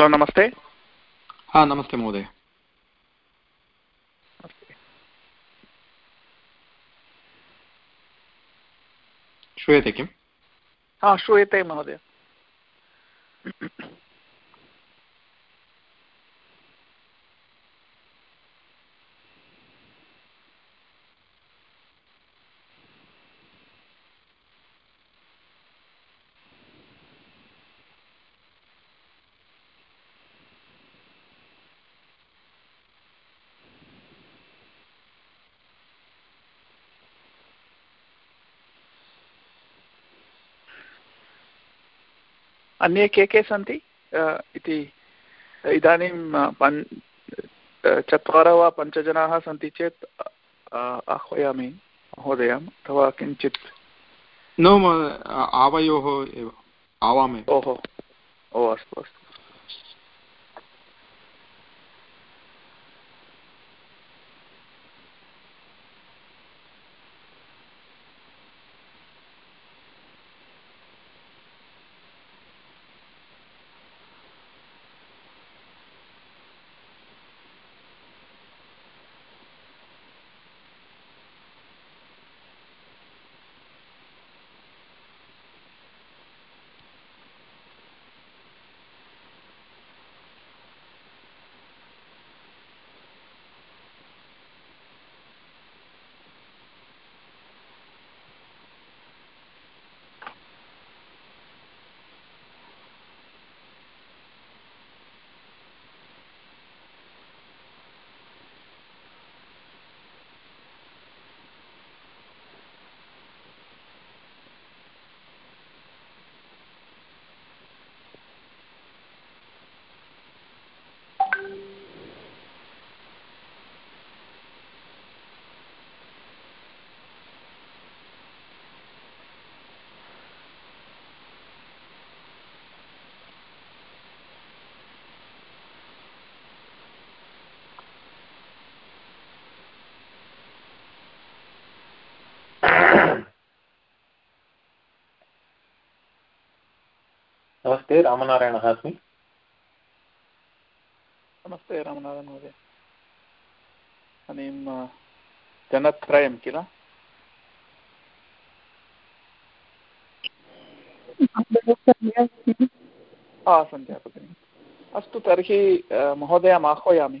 Hello नमस्ते हा नमस्ते महोदय। श्रूयते किम्? हा श्रूयते महोदय। अन्ये के के सन्ति? इति इदानीं पन् चत्वारः वा पञ्चजनाः सन्ति चेत् आह्वयामि महोदय अथवा किञ्चित्। न आवयोः एव आवामे ओहो ओ अस्तु अस्तु। नमस्ते रामनारायणः अस्मि नमस्ते रामनारायण महोदय। इदानीं जनत्रयं किल? सन्ध्या भगिनि अस्तु तर्हि महोदयम् आह्वयामि।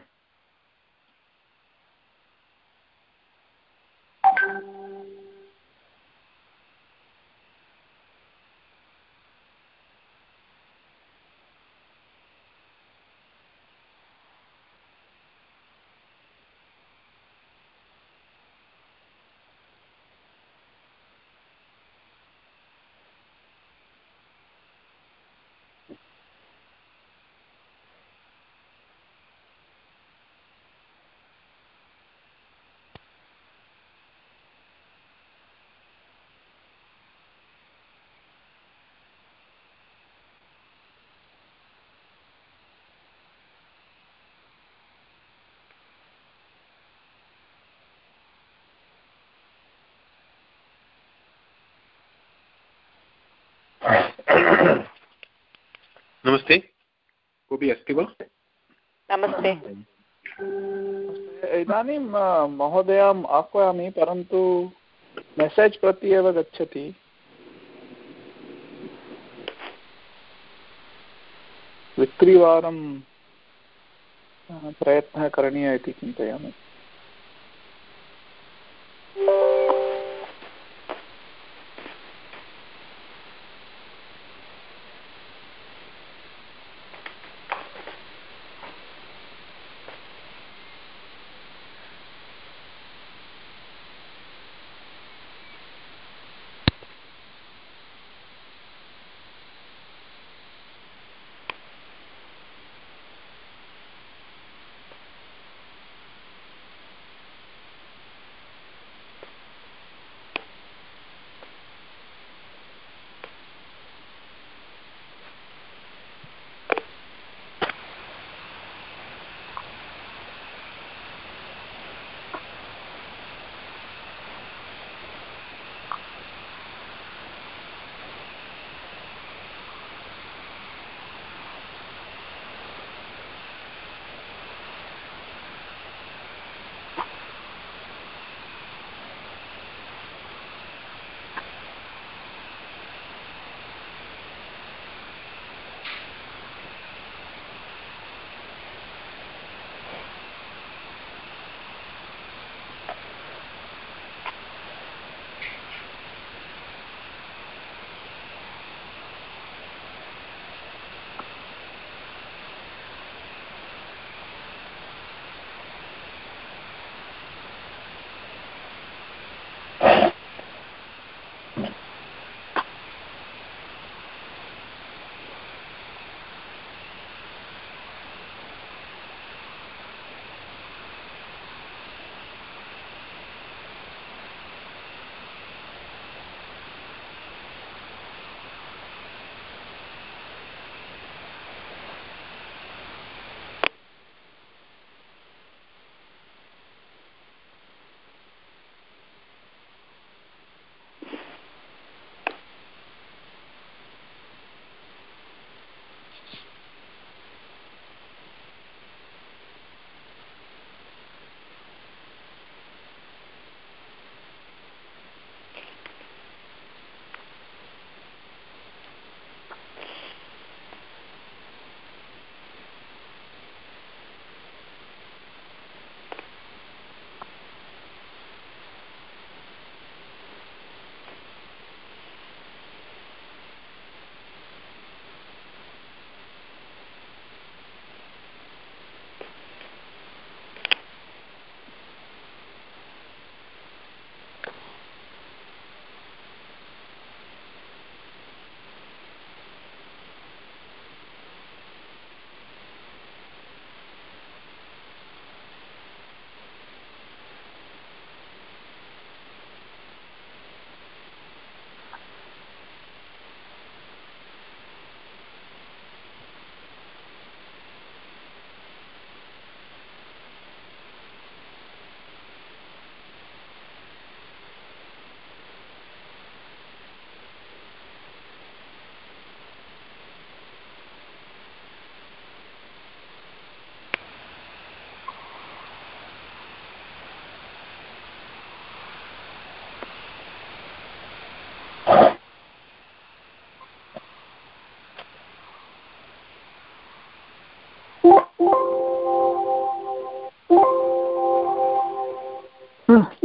नमस्ते। कोऽपि अस्ति वा? नमस्ते। इदानीं महोदयाम् आह्वयामि परन्तु मेसेज् प्रति एव गच्छति। द्वित्रिवारं प्रयत्नः करणीयः इति चिन्तयामि।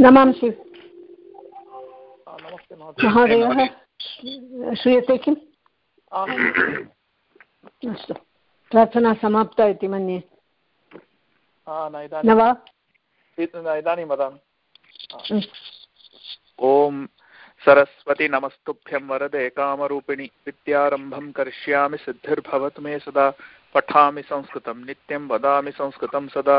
नमांसि महोदय श्रूयते किम् अस्तु। प्रार्थना समाप्ता इति मन्ये। न न वा? इदानीं वदामि। ॐ सरस्वति नमस्तुभ्यं वरदे कामरूपिणि विद्यारम्भं करिष्यामि सिद्धिर्भवतु मे सदा पठामि संस्कृतं नित्यं वदामि संस्कृतं सदा।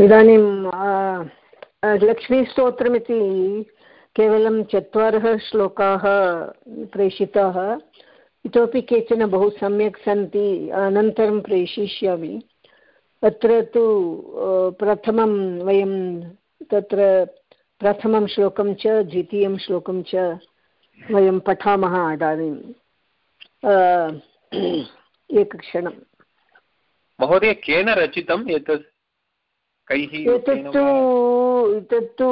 इदानीं लक्ष्मीस्तोत्रमिति केवलं चत्वारः श्लोकाः प्रेषिताः, इतोपि केचन बहु सम्यक् सन्ति, अनन्तरं प्रेषयिष्यामि। अत्र तु प्रथमं वयं तत्र प्रथमं श्लोकं च, द्वितीयं श्लोकं च वयं पठामः इदानीं। एकक्षणं महोदय, केन रचितम् एतत्? कैः एतत्तु एतत्तु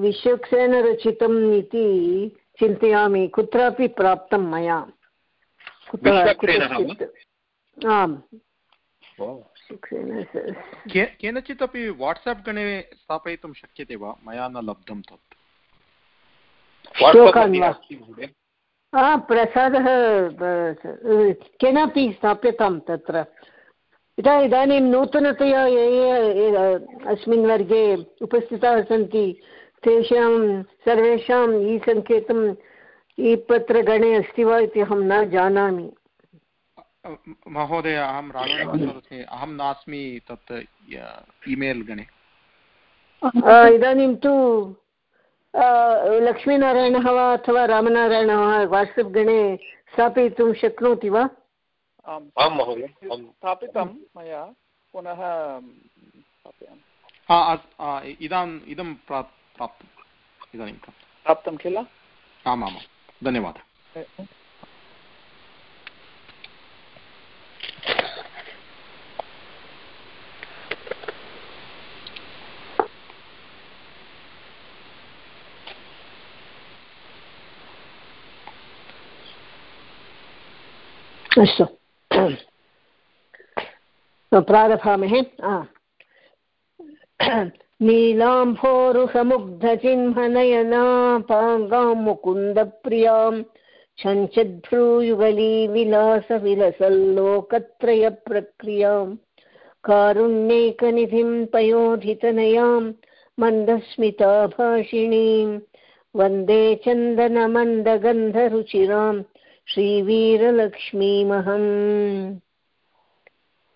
विश्वक्सेन रचितम् इति चिन्तयामि कुत्रापि प्राप्तं मया। आम्। केनचित् अपि वाट्साप् गणे स्थापयितुं शक्यते वा? मया न लब्धं तत्। प्रसादः केनापि स्थाप्यतां तत्र। यथा इदानीं नूतनतया ये ये अस्मिन् वर्गे उपस्थिताः सन्ति तेषां सर्वेषाम् ई सङ्केतं ई पत्रगणे अस्ति वा इति अहं न जानामि। महोदय अहं राघवः अहं नास्मि तत् ईमेल् गणे। इदानीं तु लक्ष्मीनारायणः वा अथवा रामनारायणः वाट्सप् गणे स्थापयितुं शक्नोति वा? स्थापितं मया पुनः इदाम् इदं प्राप्तम् इदानीं। प्राप्तं किल? आमामां धन्यवादः। अस्तु। प्रारभामहे। नीलाम्भोरुहमुग्धचिह्ननयनापाङ्गां मुकुन्दप्रियाँ छञ्चद्भ्रूयुगली विलासविलसल्लोकत्रयप्रक्रियाँ कारुण्यैकनिधिं पयोधितनयां मन्दस्मिताभाषिणीं वंदे चन्दनमन्दगन्धरुचिराम्। श्रीवीरलक्ष्मीमहम्।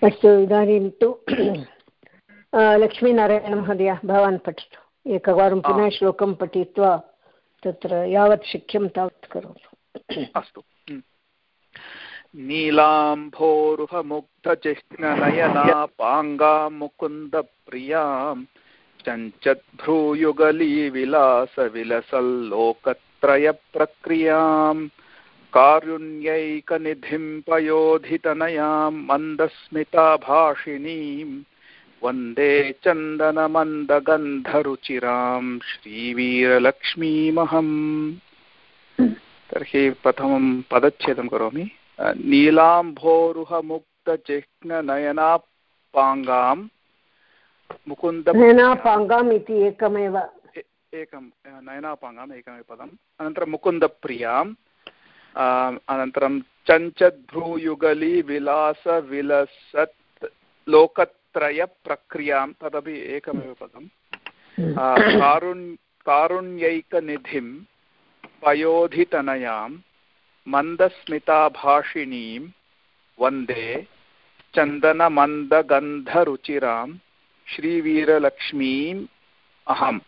अस्तु इदानीं तु लक्ष्मीनारायणमहोदय भवान् पठतु। एकवारं पुनः श्लोकं पठित्वा तत्र यावत् शक्यं तावत् करोतु। अस्तु। नीलाम्भोरुहमुग्धचिह्ननयनापाङ्गा मुकुन्दप्रियाम् चञ्चद्भ्रूयुगलीविलासविलसल्लोकत्रयप्रक्रियाम् कारुण्यैकनिधिं पयोधितनयां मन्दस्मिताभाषिणीम् वंदे चन्दनमन्दगन्धरुचिरां श्रीवीरलक्ष्मीमहम्। तर्हि प्रथमं पदच्छेदं करोमि। नीलाम्भोरुहमुक्तचिह्ननयनापाङ्गां मुकुन्द नयनापाङ्गाम् इति एकमेव। एकं नयनापाङ्गाम् एकमेव पदम्। अनन्तरं मुकुन्दप्रियाम् अनन्तरं चञ्चद्भ्रूयुगली विलासविलसत् लोकत्रयप्रक्रियाँ तदपि एकमेव पदं कारुण् कारुण्यैकनिधिं पयोधितनयां मन्दस्मिताभाषिणीं वंदे चन्दनमन्दगन्धरुचिरां श्रीवीरलक्ष्मीम् अहम्।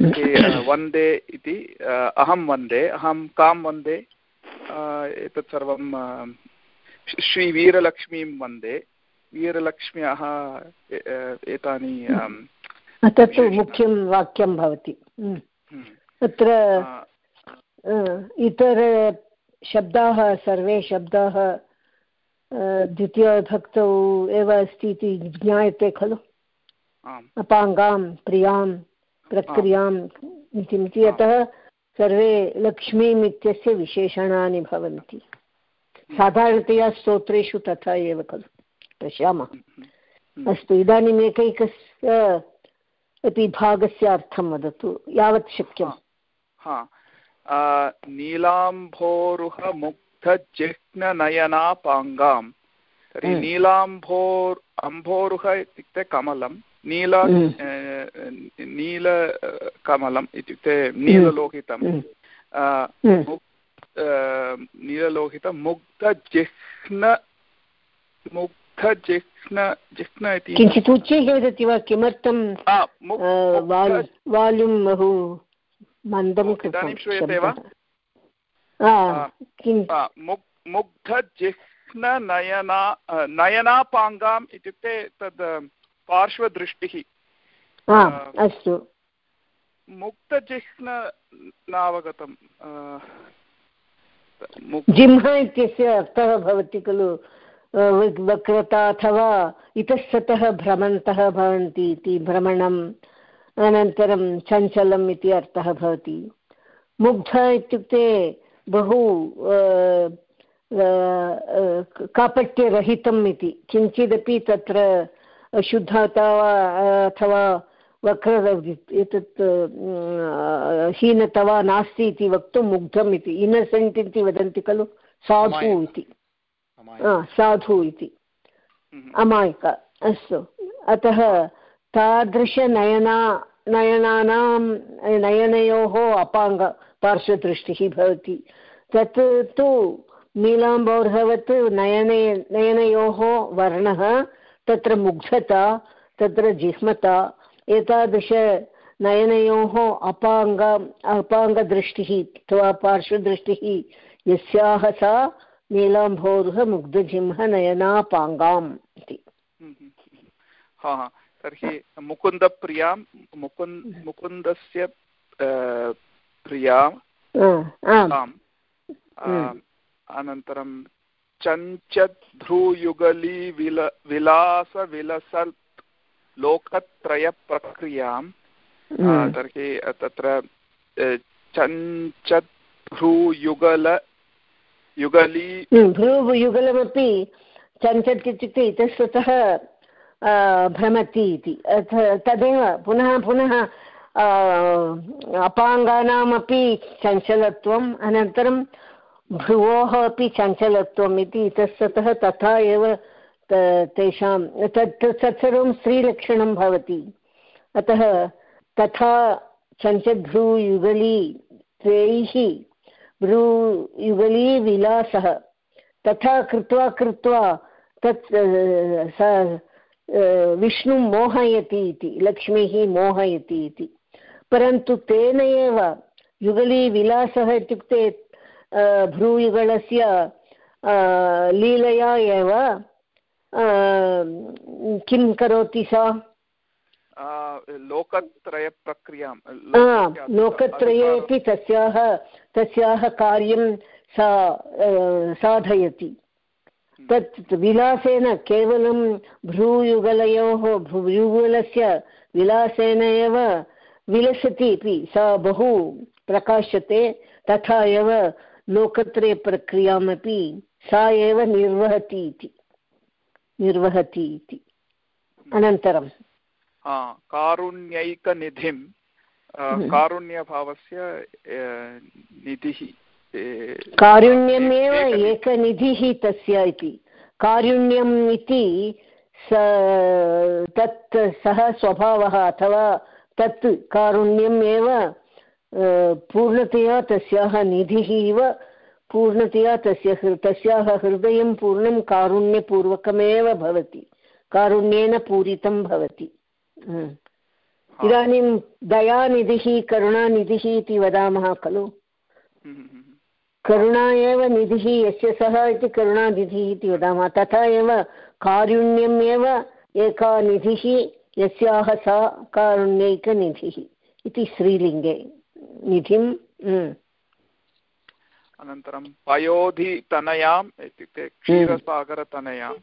वंदे इति अहं वंदे अहं कां वंदे एतत् सर्वं श्रीवीरलक्ष्मीं वंदे। वीरलक्ष्म्याः एतानि तत् मुख्यं वाक्यं भवति। तत्र इतरशब्दाः सर्वे शब्दाः द्वितीयविभक्तौ एव अस्ति इति ज्ञायते खलु? अपाङ्गां प्रियाँ प्रक्रियाम् इति अतः सर्वे लक्ष्मीम् इत्यस्य विशेषणानि भवन्ति। साधारणतया स्तोत्रेषु तथा एव खलु। पश्यामः। अस्तु इदानीम् एकैकस्य अपि भागस्य अर्थं वदतु। यावत् शक्यं नीलाम्भोरुहमुग्धजिह्ननयनापाङ्गां तर्हि नीलाम्भोर् अम्भोरुह इत्युक्ते कमलं नील नीलकमलम् इत्युक्ते नीललोहितं नीललोहितं मुग्धजिह्न मुग्धजिह्न जिह्न इति किञ्चित् उच्चैः वदति वा किमर्थं वाल्यूम् बहु मन्दं इदानीं श्रूयते वा? मुग्धजिह्ननयना नयनापाङ्गाम् इत्युक्ते तद् पार्श्वदृष्टिः। अस्तु। मुक्तजिह्न नावगतम् जिह्म इत्यस्य अर्थः भवति खलु वक्रता अथवा इतस्ततः भ्रमन्तः भवन्ति इति भ्रमणम् अनन्तरं चञ्चलम् इति अर्थः भवति। मुग्ध इत्युक्ते बहु कापट्यरहितम् इति। किञ्चिदपि तत्र शुद्धता वा अथवा वक्र एतत् हीनता वा नास्ति इति वक्तुं मुग्धम् इति इन्नसेण्ट् इति वदन्ति खलु? साधु इति। साधु इति। अमायिक अस्तु। अतः तादृशनयना नयनानां नयनयोः अपाङ्ग पार्श्वदृष्टिः भवति। तत् तु नीलाम्बौर्हवत् नयने नयनयोः वर्णः तत्र मुग्धता तत्र जिह्मता एतादृशनयनयोः अपाङ्ग अपाङ्गदृष्टिः अथवा पार्श्वदृष्टिः यस्याः सा नीलाम्भोरुह इति। हा हा। तर्हि मुकुन्दप्रियाँ मुकुन् मुकुन्दस्य प्रियाम् अनन्तरं चञ्चध्रुयुगली विल विलासविलसत् लोकत्रयप्रक्रियाँ तर्हि तत्र चञ्चभ्रूयुगल युगली भ्रूयुगलमपि चञ्चत् इत्युक्ते इतस्ततः भ्रमति इति। तदेव पुनः पुनः अपाङ्गानामपि चञ्चलत्वम् अनन्तरं भ्रुवोः अपि चञ्चलत्वम् इति इतस्ततः तथा एव तेषां, तत् तत्सर्वं स्त्रीलक्षणं भवति। अतः तथा चञ्चभ्रूयुगली द्वैः भ्रूयुगली विलासः तथा कृत्वा कृत्वा तत् विष्णुं मोहयति इति, लक्ष्मीः मोहयति इति। परन्तु तेन एव युगलीविलासः इत्युक्ते भ्रूयुगलस्य लीलया एव किं करोति सा लोकत्रयप्रक्रियाँ लोकत्रयेपि तस्याः तस्याः कार्यं सा साधयति तत् विलासेन केवलं भ्रूयुगलयोः भ्रूयुगलस्य विलासेन एव विलसति अपि सा बहु प्रकाशते तथा एव लोकत्रयप्रक्रियामपि सा एव निर्वहति इति निर्वहति इति अनन्तरं कारुण्यैकनिधिं हम्म। कारुण्यभावस्य निधिः कारुण्यमेव एकनिधिः तस्य इति। कारुण्यम् इति स तत् सः स्वभावः अथवा तत् कारुण्यम् एव पूर्णतया तस्याः निधिः इव पूर्णतया तस्य तस्याः हृदयं पूर्णं कारुण्यपूर्वकमेव भवति कारुण्येन पूरितं भवति। इदानीं दयानिधिः करुणानिधिः इति वदामः खलु। करुणा एव निधिः यस्य सः इति करुणानिधिः इति वदामः। तथा एव कारुण्यम् एव एका निधिः यस्याः सा कारुण्यैकनिधिः इति स्त्रीलिङ्गे निधिं अनन्तरं पयोधितनयाम् इत्युक्ते क्षीरसागरतनयां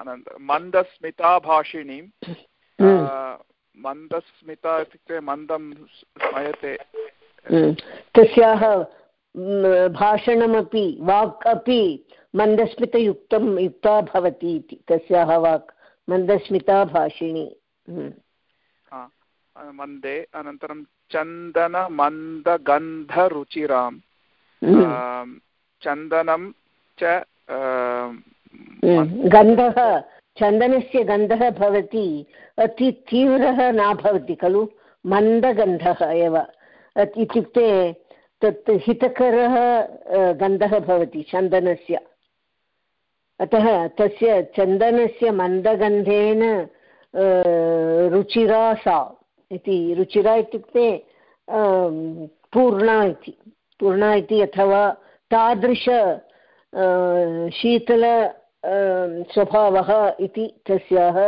अनन्तरं मन्दस्मिताभाषिणीं मन्दस्मिता इत्युक्ते मन्दं स्मयते। तस्याः भाषणमपि वाक् अपि मन्दस्मितयुक्तं युक्ता भवति इति। तस्याः वाक् मन्दस्मिता भाषिणी मन्दे अनन्तरं चन्दनमन्दगन्धरुचिरां चन्दनं च गन्धः चन्दनस्य गन्धः भवति अति तीव्रः न भवति खलु मन्दगन्धः एव। इत्युक्ते तत् हितकरः गन्धः भवति चन्दनस्य। अतः तस्य चन्दनस्य मन्दगन्धेन रुचिरा सा। इति रुचिरा इत्युक्ते पूर्णा इति। पूर्णा इति अथवा तादृश शीतल स्वभावः इति तस्याः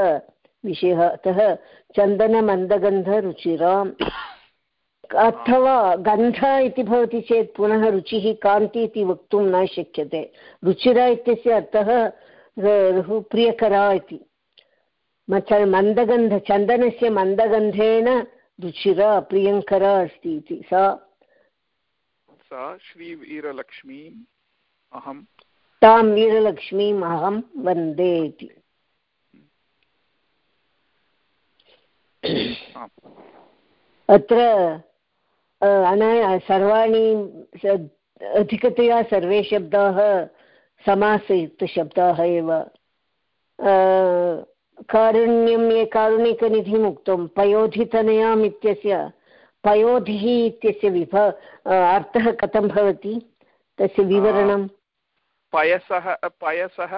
विषयः। अतः चन्दनमन्दगन्धरुचिराम् अथवा गन्ध इति भवति चेत् पुनः रुचिः, कान्ति इति वक्तुं न शक्यते। रुचिरा इत्यस्य अर्थः प्रियकरा इति। मन्दगन्ध चन्दनस्य मन्दगन्धेन रुचिरा प्रियङ्करा अस्ति इति। सा? सा श्रीवीरलक्ष्मीम् अहं तां वीरलक्ष्मीम् अहं वंदे इति। अत्र सर्वाणि अधिकतया सर्वे शब्दाः समासयुक्तशब्दाः एव। कारुण्यं ये कारुणिकनिधिम् उक्तं पयोधितनयाम् इत्यस्य पयोधिः इत्यस्य विभ अर्थः कथं भवति तस्य विवरणं पयसः पयसः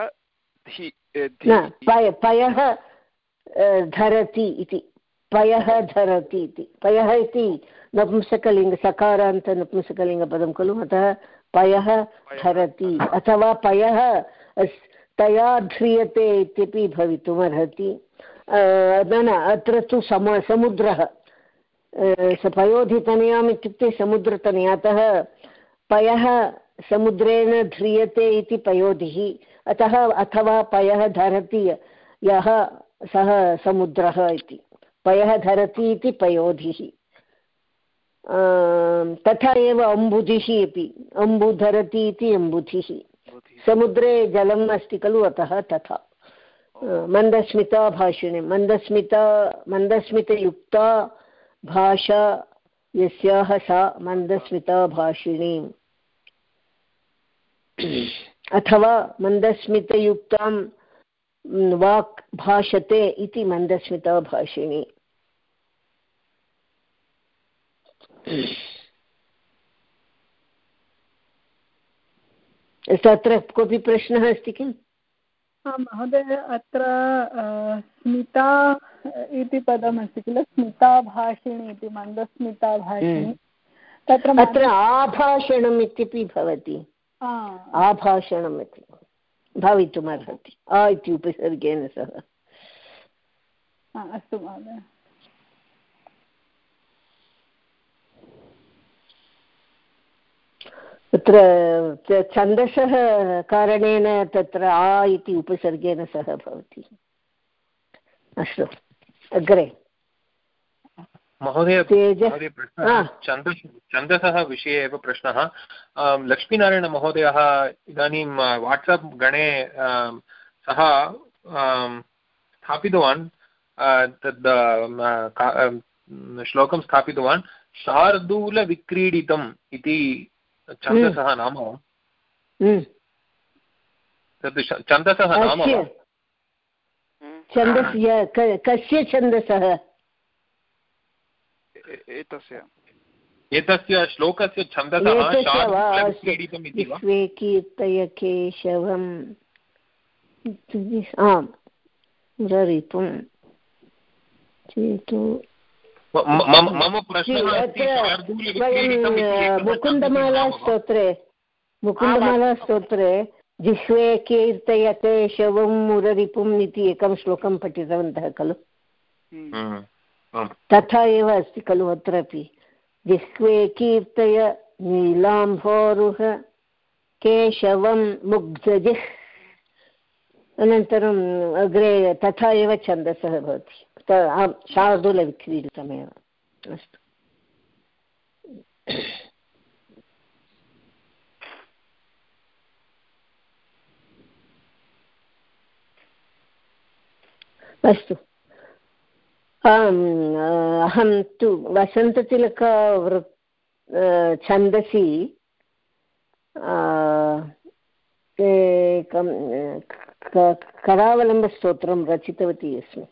पयः धरति इति पयः धरति इति पयः इति नपुंसकलिङ्ग सकारान्त नपुंसकलिङ्गपदं खलु अतः पयः धरति अथवा पयः तया ध्रियते इत्यपि भवितुमर्हति। न न, अत्र तु सम, समुद्रः। पयोधितनयाम् इत्युक्ते समुद्रतनया अतः पयः समुद्रेण ध्रियते इति पयोधिः। अतः अथवा पयः धरति यः सः समुद्रः इति। पयः धरति इति पयोधिः। तथा एव अम्बुधिः अपि। अम्बु धरति इति अम्बुधिः। समुद्रे जलम् अस्ति खलु अतः तथा। मन्दस्मिता भाषिणी, मन्दस्मिता, मन्दस्मितयुक्ता भाषा, यस्याः सा मन्दस्मिता भाषिणी। अथवा मन्दस्मितयुक्तां वाक् भाषते इति मन्दस्मिता भाषिणी। तत्र कोऽपि प्रश्नः अस्ति किम् आम् महोदय अत्र स्मिता इति पदमस्ति किल स्मिता भाषिणी इति मन्दस्मिता भाषिणी हम्म। तत्र अत्र आभाषणम् इत्यपि भवति आभाषणम् इति भवितुमर्हति आ इति उपसर्गेण सह अस्तु महोदय तत्र छन्दसः कारणेन तत्र आ इति उपसर्गेण सह भवति। अस्तु अग्रे। महोदय छन्दसः विषये एव प्रश्नः। लक्ष्मीनारायणमहोदयः इदानीं वाट्सप् गणे सः स्थापितवान्। तद् श्लोकं स्थापितवान्। शार्दूलविक्रीडितम् इति छन्दसः नाम। हम्म। तद् छन्दसः नाम छन्दस्य कस्य छन्दसः? एतस्य। एतस्य श्लोकस्य छन्दसः कीर्तय केशवम् आम् मुररिपुं चेतु मम मुकुन्दमालास्तोत्रे मुकुन्दमालास्तोत्रे जिह्वे कीर्तयते शवं मुररिपुम् इति एकं श्लोकं पठितवन्तः खलु? हम्म। तथा एव अस्ति खलु अत्रापि। जिह्वे कीर्तय नीलाम्भोरुह केशवं मुग्धजिह्। अनन्तरम् अग्रे तथा एव छन्दसः भवति। तो शार्दूलविक्रीडितमेव अस्तु अस्तु। आम् अहं तु वसन्ततिलकवृ छन्दसि। एकं करावलम्बस्तोत्रं रचितवती अस्मि।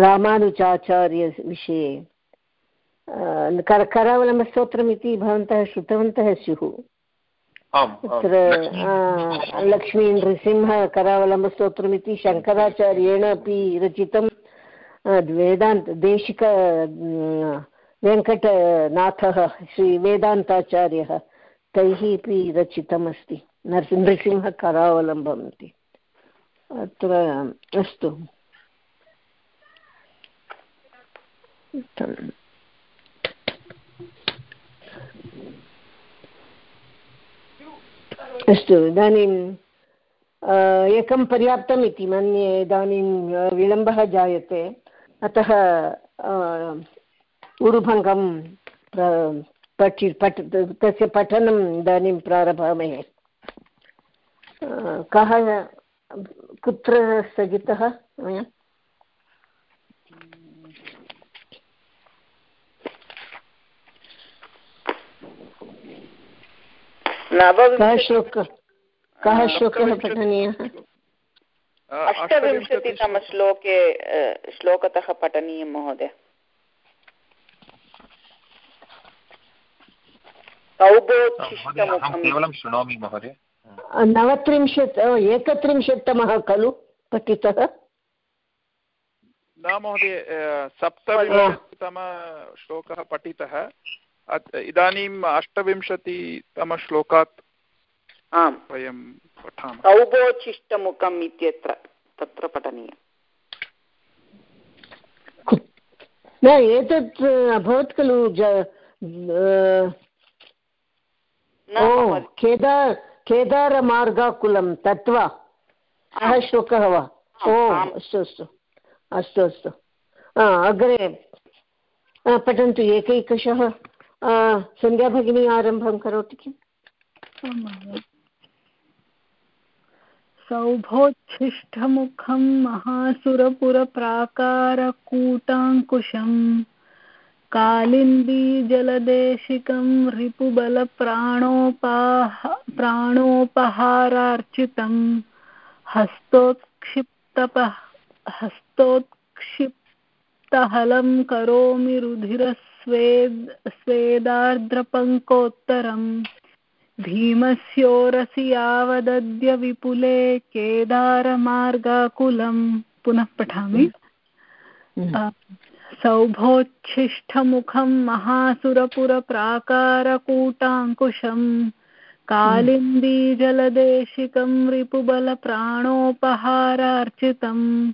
रामानुजाचार्यविषये कर करावलम्बस्तोत्रम् इति भवन्तः श्रुतवन्तः स्युः। तत्र लक्ष्मी। नृसिंह करावलम्बस्तोत्रमिति शङ्कराचार्येण अपि रचितं वेदान्त देशिक वेङ्कटनाथः श्रीवेदान्ताचार्यः तैः अपि रचितमस्ति। नृसिंहकरावलम्बम् इति। अत्र अस्तु। अस्तु, इदानीं एकं पर्याप्तम् इति मन्ये इदानीं विलम्बः जायते। अतः ऊरुभङ्गं पठि, पठ, तस्य पठनम् इदानीं प्रारभामहे। कः, कुत्र स्थगितः मया? कः श्लोकः कः श्लोकः पठनीयः? अष्टविंशतितमश्लोके श्लोकतः पठनीयं महोदय। केवलं शृणोमि महोदय। नवत्रिंशत् एकत्रिंशत्तमः खलु पठितः? न महोदय सप्तविंशतितमश्लोकः पठितः। इदानीम् अष्टविंशतितमश्लोकात् आम्। वयं पठामः। औबोचिष्टमुखम् इत्यत्र तत्र पठनीयम्। न एतत् अभवत् खलु केदार केदारमार्गाकुलं तत्वा सः श्लोकः वा? ओ अस्तु अस्तु। अस्तु अस्तु। अग्रे पठन्तु एकैकशः। सन्ध्या भगिनी आरम्भं करोति किम् सौभोच्छिष्टमुखं महासुरपुरप्राकारकूटाङ्कुशम् कालिन्दीजलदेशिकं रिपुबलप्राणोपाह प्राणोपहारार्चितं हस्तोत्क्षिप्तपः हस्तोत्क्षिप्तहलं करोमि स्वेदार्द्रपङ्कोत्तरम्। भीमस्योरसि यावदद्य विपुले केदारमार्गाकुलं पुनः पठामि। सौभोच्छिष्ठमुखं महासुरपुरप्राकारकूटाङ्कुशम्। कालिन्दीजलदेशिकं रिपुबलप्राणोपहारार्चितं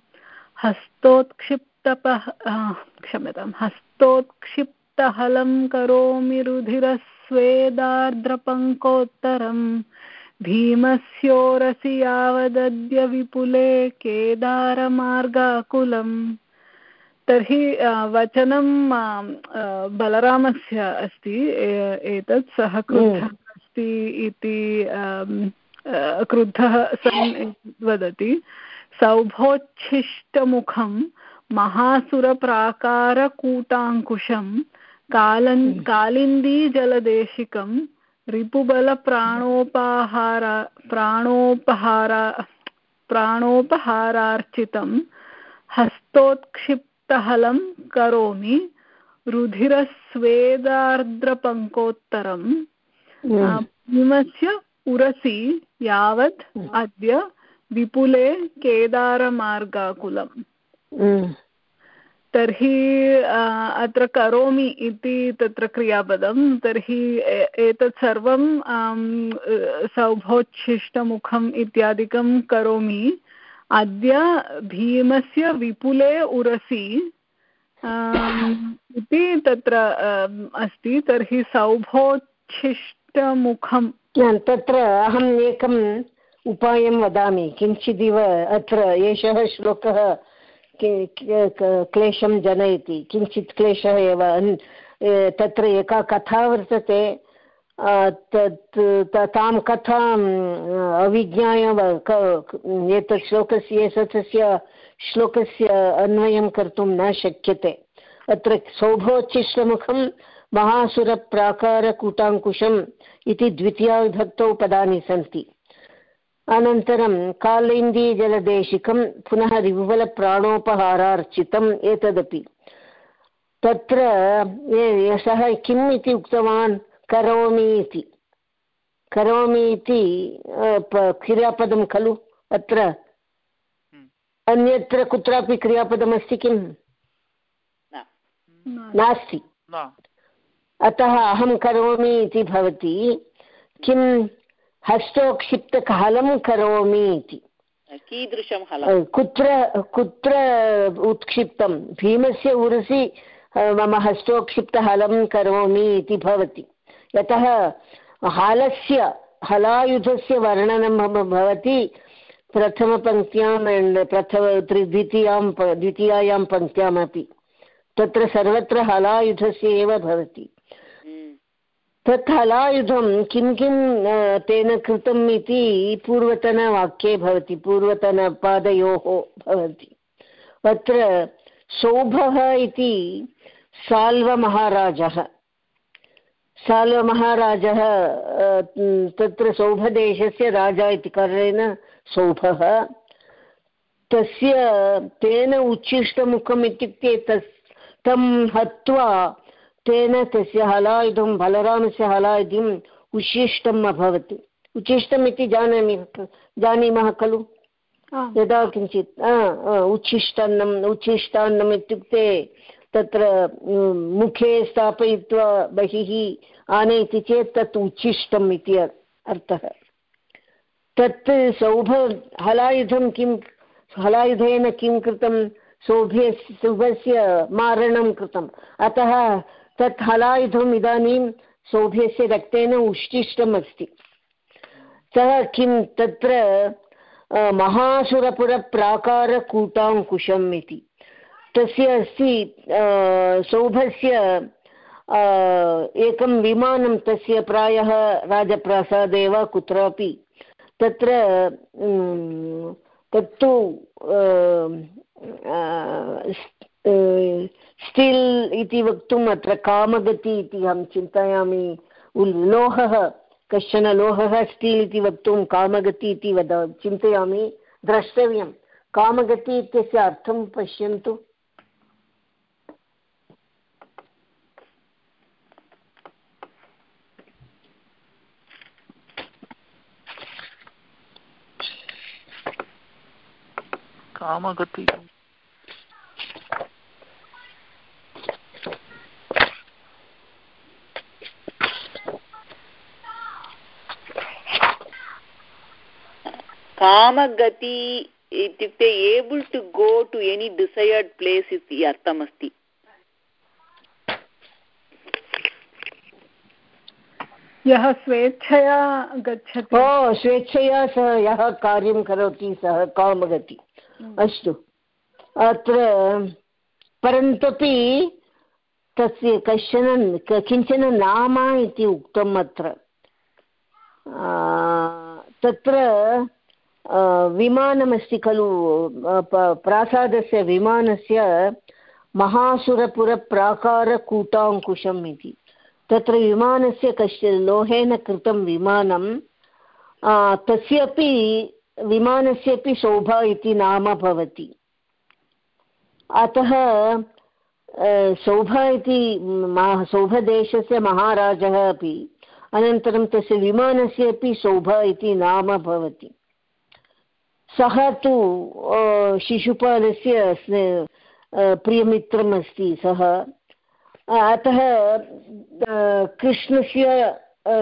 हस्तोत्क्षिप्तपः क्षम्यतां हस्तोत्क्षिप्तहलं करोमि रुधिरस्वेदार्द्रपङ्कोत्तरम् भीमस्योरसि यावदद्य विपुले केदारमार्गाकुलम्। तर्हि वचनं बलरामस्य अस्ति एतत् सः क्रुद्धः अस्ति इति क्रुद्धः सन् वदति। सौभोच्छिष्टमुखं महासुरप्राकारकूटाङ्कुशं कालन् कालिन्दीजलदेशिकं रिपुबलप्राणोपाहार प्राणोपहार प्राणोपहारार्चितं हस्तोत्क्षिप् मुक्तहलं करोमि रुधिरस्वेदार्द्रपङ्कोत्तरम् भीमस्य उरसि यावत् अद्य विपुले केदारमार्गाकुलम्। तर्हि अत्र करोमि इति तत्र क्रियापदं, तर्हि एतत् सर्वं सौभोच्छिष्टमुखम् इत्यादिकं करोमि। अद्य भीमस्य विपुले उरसि इति तत्र अस्ति, तर्हि सौभोच्छिष्टमुखं तत्र अहम् एकम् उपायं वदामि। किञ्चिदिव अत्र एषः श्लोकः क्लेशं जनयति। किञ्चित् क्लेशः एव। तत्र एका कथा वर्तते। तत्, तां कथाम् अविज्ञाय एतत् श्लोकस्य एतस्य श्लोकस्य अन्वयं कर्तुं न शक्यते। अत्र सौभोच्चिष्टमुखं महासुरप्राकारकूटाङ्कुशम् इति द्वितीयाविभक्तौ पदानि सन्ति। अनन्तरं कालिन्दीजलदेशिकं पुनः विपुलप्राणोपहारार्चितम् एतदपि। तत्र सः किम् इति उक्तवान्? करोमि इति। करोमि इति क्रियापदं खलु? अत्र हम्म। अन्यत्र कुत्रापि क्रियापदमस्ति किम्? नास्ति। अतः अहं करोमि इति भवति। किं हस्तोक्षिप्तहलं करोमि इति कीदृशं हलं कुत्र कुत्र उत्क्षिप्तं? भीमस्य उरसि मम हस्तोक्षिप्तहलं करोमि इति भवति। यतः हलस्य हलायुधस्य वर्णनं भवति। प्रथमपङ्क्त्यां प्रथम द्वितीयां द्वितीयायां पङ्क्त्यामपि। तत्र सर्वत्र हलायुधस्य एव भवति। तत् हलायुधं किं किं तेन कृतम् इति पूर्वतनवाक्ये भवति, पूर्वतनपादयोः भवति। अत्र सौभः इति साल्वमहाराजः। साल्वमहाराजः तत्र सौभदेशस्य राजा इति कारणेन सौभः तस्य, तेन उच्छिष्टमुखम् इत्युक्ते तस्, तं हत्वा तेन तस्य हलायुधं बलरामस्य हलायुधम् उच्छिष्टम् अभवत्। उच्छिष्टम् इति जानामि जानीमः खलु? यदा किञ्चित् उच्छिष्टान्नम् उच्छिष्टान्नम् इत्युक्ते तत्र मुखे स्थापयित्वा बहिः आनयति चेत् तत् उच्छिष्टम् इति अर्थः। तत् सौभ हलायुधं किं हलायुधेन किं कृतं? सौभ्य शुभस्य मारणं कृतम्। अतः तत् हलायुधम् इदानीं सौभ्यस्य रक्तेन उच्छिष्टम् अस्ति सः किं तत्र महासुरपुरप्राकारकूटाङ्कुशम् इति। तस्य अस्ति सौभस्य एकं विमानं, तस्य प्रायः राजप्रासादे वा कुत्रापि। तत्र तत्तु स्टिल् इति वक्तुम् अत्र कामगति इति अहं चिन्तयामि। लोहः, कश्चन लोहः स्टील् इति वक्तुं कामगति इति वद, चिन्तयामि। द्रष्टव्यं। कामगति इत्यस्य अर्थं पश्यन्तु। कामगति कामगति इत्युक्ते able to go to any desired place इति अर्थमस्ति। यः स्वेच्छया गच्छति। ओ स्वेच्छया सः यः कार्यं करोति सः कामगति। अस्तु। अत्र परन्तुपि तस्य कश्चन किंचन नाम इति उक्तम् अत्र। तत्र विमानमस्ति खलु प्रासादस्य विमानस्य महासुरपुरप्राकारकूटाङ्कुशम् इति तत्र विमानस्य कश्चन लोहेन कृतं विमानं तस्यापि विमानस्यपि शोभा इति नाम भवति अतः शोभा इति शोभदेशस्य महाराजः अपि अनन्तरं तस्य विमानस्य अपि शोभा इति नाम भवति सः तु शिशुपालस्य प्रियमित्रम् अस्ति सः। अतः कृष्णस्य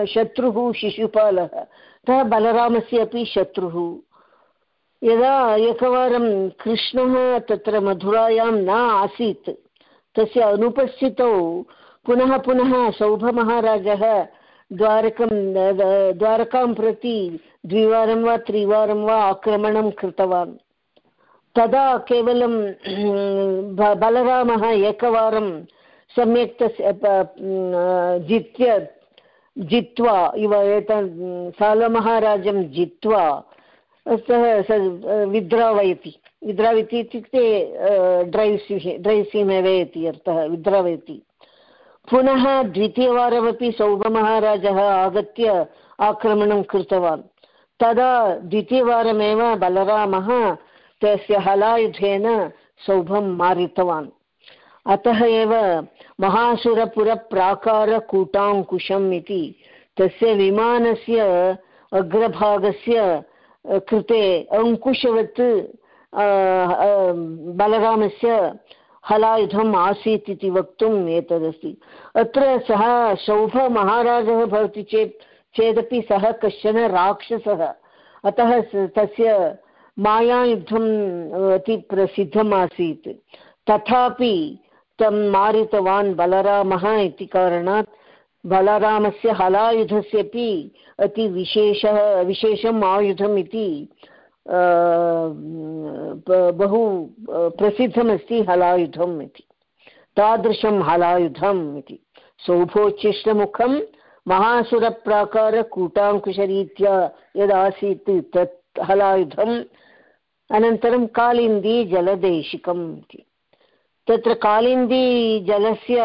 शत्रुः शिशुपालः, अतः बलरामस्य अपि शत्रुः। यदा एकवारं कृष्णः तत्र मधुरायां न आसीत्, तस्य अनुपस्थितौ पुनः पुनः सौभमहाराजः द्वारकं द्वारकां प्रति द्विवारं वा त्रिवारं वा आक्रमणं कृतवान्। तदा केवलं बलरामः एकवारं सम्यक् तस्य जित्य, जित्वा, इव एतन् सालमहाराजं जित्वा, सः विद्रावयति। विद्रावयति इत्युक्ते ड्रैव्स् ड्रैव्स् अवे इति अर्थः, विद्रावयति। पुनः द्वितीयवारमपि सौभमहाराजः आगत्य आक्रमणं कृतवान्. तदा द्वितीयवारमेव बलरामः तस्य हलायुधेन सौभं मारितवान्. अतः एव महासुरपुरप्राकारकूटाङ्कुशम् इति तस्य विमानस्य अग्रभागस्य कृते अङ्कुशवत् बलरामस्य हलायुधम् आसीत् इति वक्तुम् एतदस्ति। अत्र सः सौभमहाराजः भवति चेत्, चेदपि सः कश्चन राक्षसः। अतः तस्य मायायुद्धम् अति प्रसिद्धम् आसीत्। तथापि तं मारितवान् बलरामः इति कारणात्, बलरामस्य हलायुधस्यपि अति विशेषः विशेषम् आयुधम् इति बहु प्रसिद्धमस्ति हलायुधम् इति। तादृशं हलायुधम् इति। सौभोच्छिष्टमुखं महासुरप्राकारकूटाङ्कुशरीत्या यदासीत् तत् हलायुधम्। अनन्तरं कालिन्दी जलदेशिकम् इति। तत्र कालिन्दीजलस्य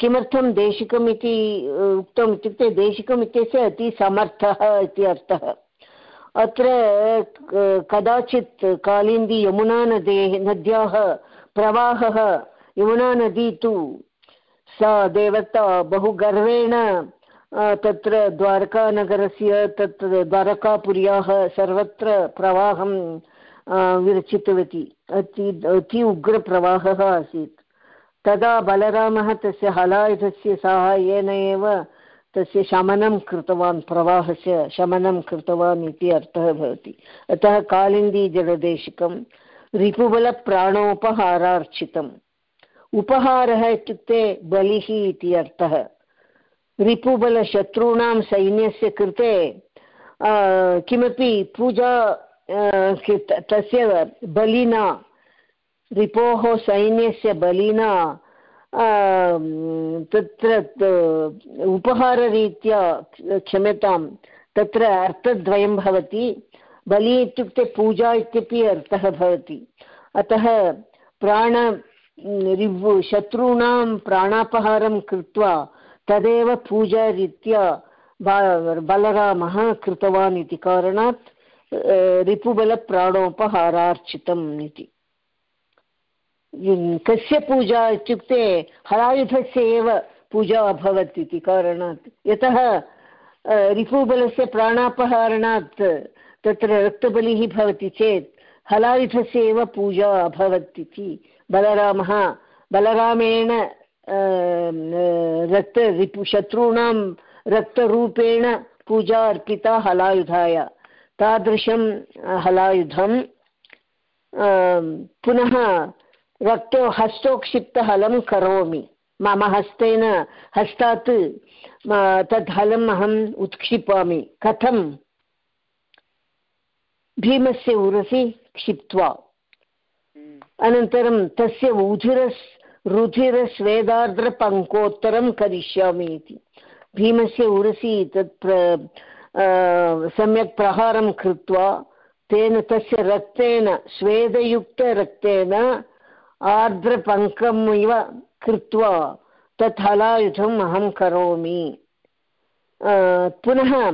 किमर्थं देशिकम् इति उक्तम् इत्युक्ते देशिकम् इत्यस्य अतिसमर्थः इति अर्थः। अत्र कदाचित् कालिन्दी यमुनानदेः नद्याः प्रवाहः यमुनानदी तु, सा देवता बहु गर्वेण तत्र द्वारकानगरस्य, तत्र द्वारकापुर्याः सर्वत्र प्रवाहं विरचितवती, अति अति उग्रप्रवाहः आसीत्। तदा बलरामः तस्य हलायुधस्य साहाय्येन एव तस्य शमनं कृतवान्, प्रवाहस्य शमनं कृतवान् इति अर्थः भवति। अतः कालिन्दीजलदेशिकं रिपुबलप्राणोपहारार्चितम्। उपहारः इत्युक्ते बलिः इति अर्थः। रिपुबलशत्रूणां सैन्यस्य कृते किमपि पूजा तस्य बलिना, रिपोः सैन्यस्य बलिना तत्र उपहाररीत्या क्षम्यतां तत्र अर्थद्वयं भवति, बलि इत्युक्ते पूजा इत्यपि अर्थः भवति। अतः प्राण शत्रूणां प्राणापहारं कृत्वा तदेव पूजारीत्या बलरामः कृतवान् इति कारणात् रिपुबलप्राणोपहारार्चितम् इति। कस्य पूजा इत्युक्ते हरायुधस्य एव पूजा अभवत् इति कारणात्। यतः रिपुबलस्य प्राणापहरणात् तत्र रक्तबलिः भवति चेत् हलायुधस्य एव पूजा अभवत् इति बलरामः, बलरामेण रक्त रिपु, शत्रूणां रक्तरूपेण पूजा अर्पिता हलायुधाय। तादृशं हलायुधं पुनः रक्तो हस्तोक्षिप्तहलं करोमि। मम हस्तेन हस्तात् तद् हलम् अहम् उत्क्षिपामि। कथं? भीमस्य उरसि क्षिप्त्वा। अनन्तरं तस्य उधिरस् रुधिरस्वेदार्द्रपङ्कोत्तरं करिष्यामि इति। भीमस्य उरसि तत् सम्यक् प्रहारं कृत्वा तेन तस्य रक्तेन स्वेदयुक्तरक्तेन आर्द्रपङ्कम् इव कृत्वा तत् हलायुधम् अहं करोमि। पुनः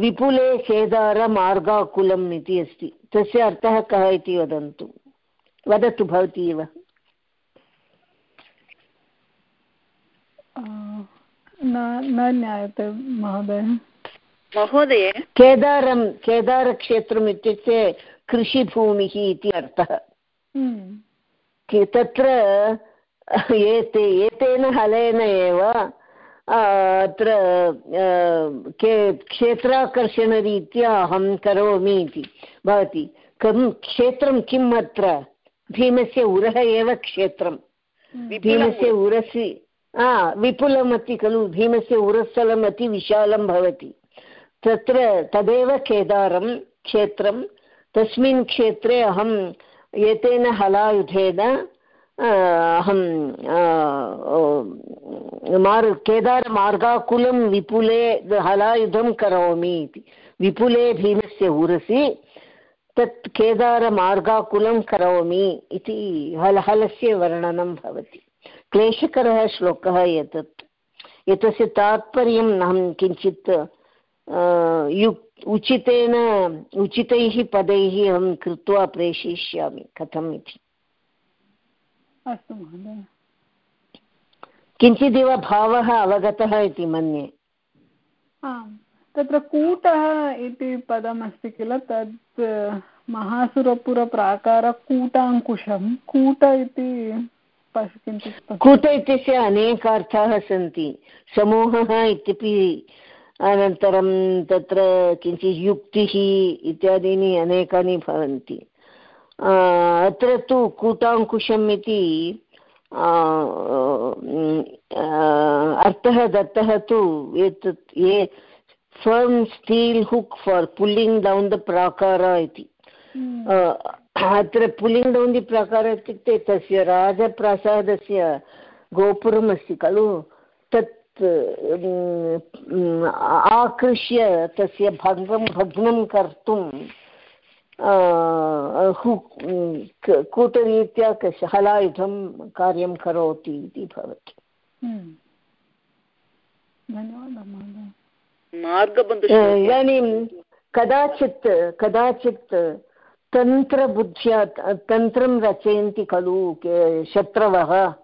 विपुले केदारमार्गाकुलम् इति अस्ति। तस्य अर्थः कः इति वदन्तु। वदतु भवती एव। न ज्ञायते महोदय। महोदय? केदारं केदारक्षेत्रम् इत्युक्ते कृषिभूमिः इति अर्थः। तत्र एते एतेन हलेन एव अत्र के क्षेत्राकर्षणरीत्या अहं करोमि इति भवति। कं क्षेत्रं किम् अत्र? भीमस्य उरः एव क्षेत्रं। भीमस्य उरसि। हा विपुलमति खलु भीमस्य उरस्थलम् अति विशालं भवति। तत्र तदेव केदारं क्षेत्रं तस्मिन् क्षेत्रे अहम् एतेन हलायुधेन अहं मार् केदारमार्गाकुलं विपुले हलायुधं करोमि इति। विपुले भीमस्य उरसि तत् केदारमार्गाकुलं करोमि इति हलहलस्य वर्णनं भवति। क्लेशकरः श्लोकः एतत्। एतस्य तात्पर्यम् अहं किञ्चित् युक् उचितेन उचितैः पदैः अहं कृत्वा प्रेषयिष्यामि कथम् इति। अस्तु महोदय। किञ्चिदिव भावः अवगतः इति मन्ये। आम्। तत्र कूटः इति पदमस्ति किल? तत् महासुरपुरप्राकारकूटाङ्कुशं। कूट इति कूट इत्यस्य अनेकार्थाः सन्ति। समूहः इत्यपि अनन्तरं तत्र किञ्चित् युक्तिः इत्यादीनि अनेकानि भवन्ति। अत्र तु कूटाङ्कुशम् इति अर्थः दत्तः तु एतत् ये firm steel hook for pulling down the प्राकार इति। अत्र पुल्लिङ्ग् डौन् दि प्राकार इत्युक्ते तस्य राजप्रासादस्य गोपुरमस्ति खलु? तत् आकृष्य तस्य भग्नं भग्नं कर्तुं कूटरीत्या हलायुधं कार्यं करोति इति भवति। हम्म। इदानीं कदाचित् कदाचित् तन्त्रबुद्ध्या तन्त्रं रचयन्ति खलु शत्रवः।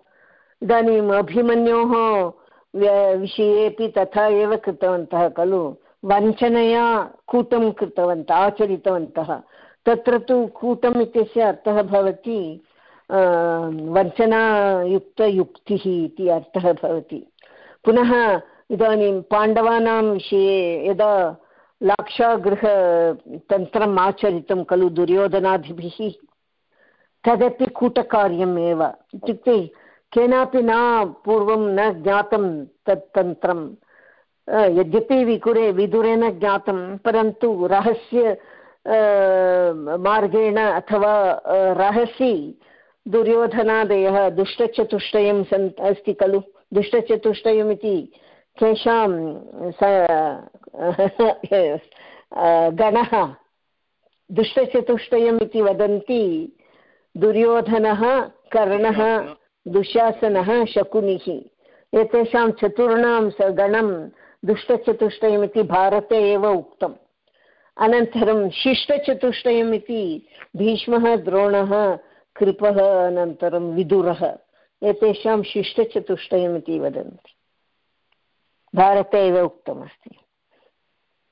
इदानीम् अभिमन्योः विषयेपि तथा एव कृतवन्तः, खलु? वञ्चनया कूटं कृतवन्तः, आचरितवन्तः। तत्र तु कूटम् इत्यस्य अर्थः भवति वञ्चनायुक्तयुक्तिः इति अर्थः भवति। पुनः इदानीं पाण्डवानां विषये यदा लाक्षागृहतन्त्रम् आचरितं, खलु, दुर्योधनादिभिः, तदपि कूटकार्यम् एव। इत्युक्ते केनापि न पूर्वं न ज्ञातं तत् तन्त्रं यद्यपि विकुरे, विदुरेण ज्ञातं, परन्तु रहस्य मार्गेण अथवा रहसि दुर्योधनादयः दुष्टचतुष्टयं सन्, अस्ति खलु? दुष्टचतुष्टयमिति केषां स गणः दुष्टचतुष्टयम् इति वदन्ति दुर्योधनः, कर्णः दुःशासनः शकुनिः। एतेषां चतुर्णां स गणं दुष्टचतुष्टयमिति भारते एव उक्तम्। अनन्तरं शिष्टचतुष्टयम् इति भीष्मः, द्रोणः, कृपः, अनन्तरं विदुरः। एतेषां शिष्टचतुष्टयमिति वदन्ति। भारते एव उक्तमस्ति।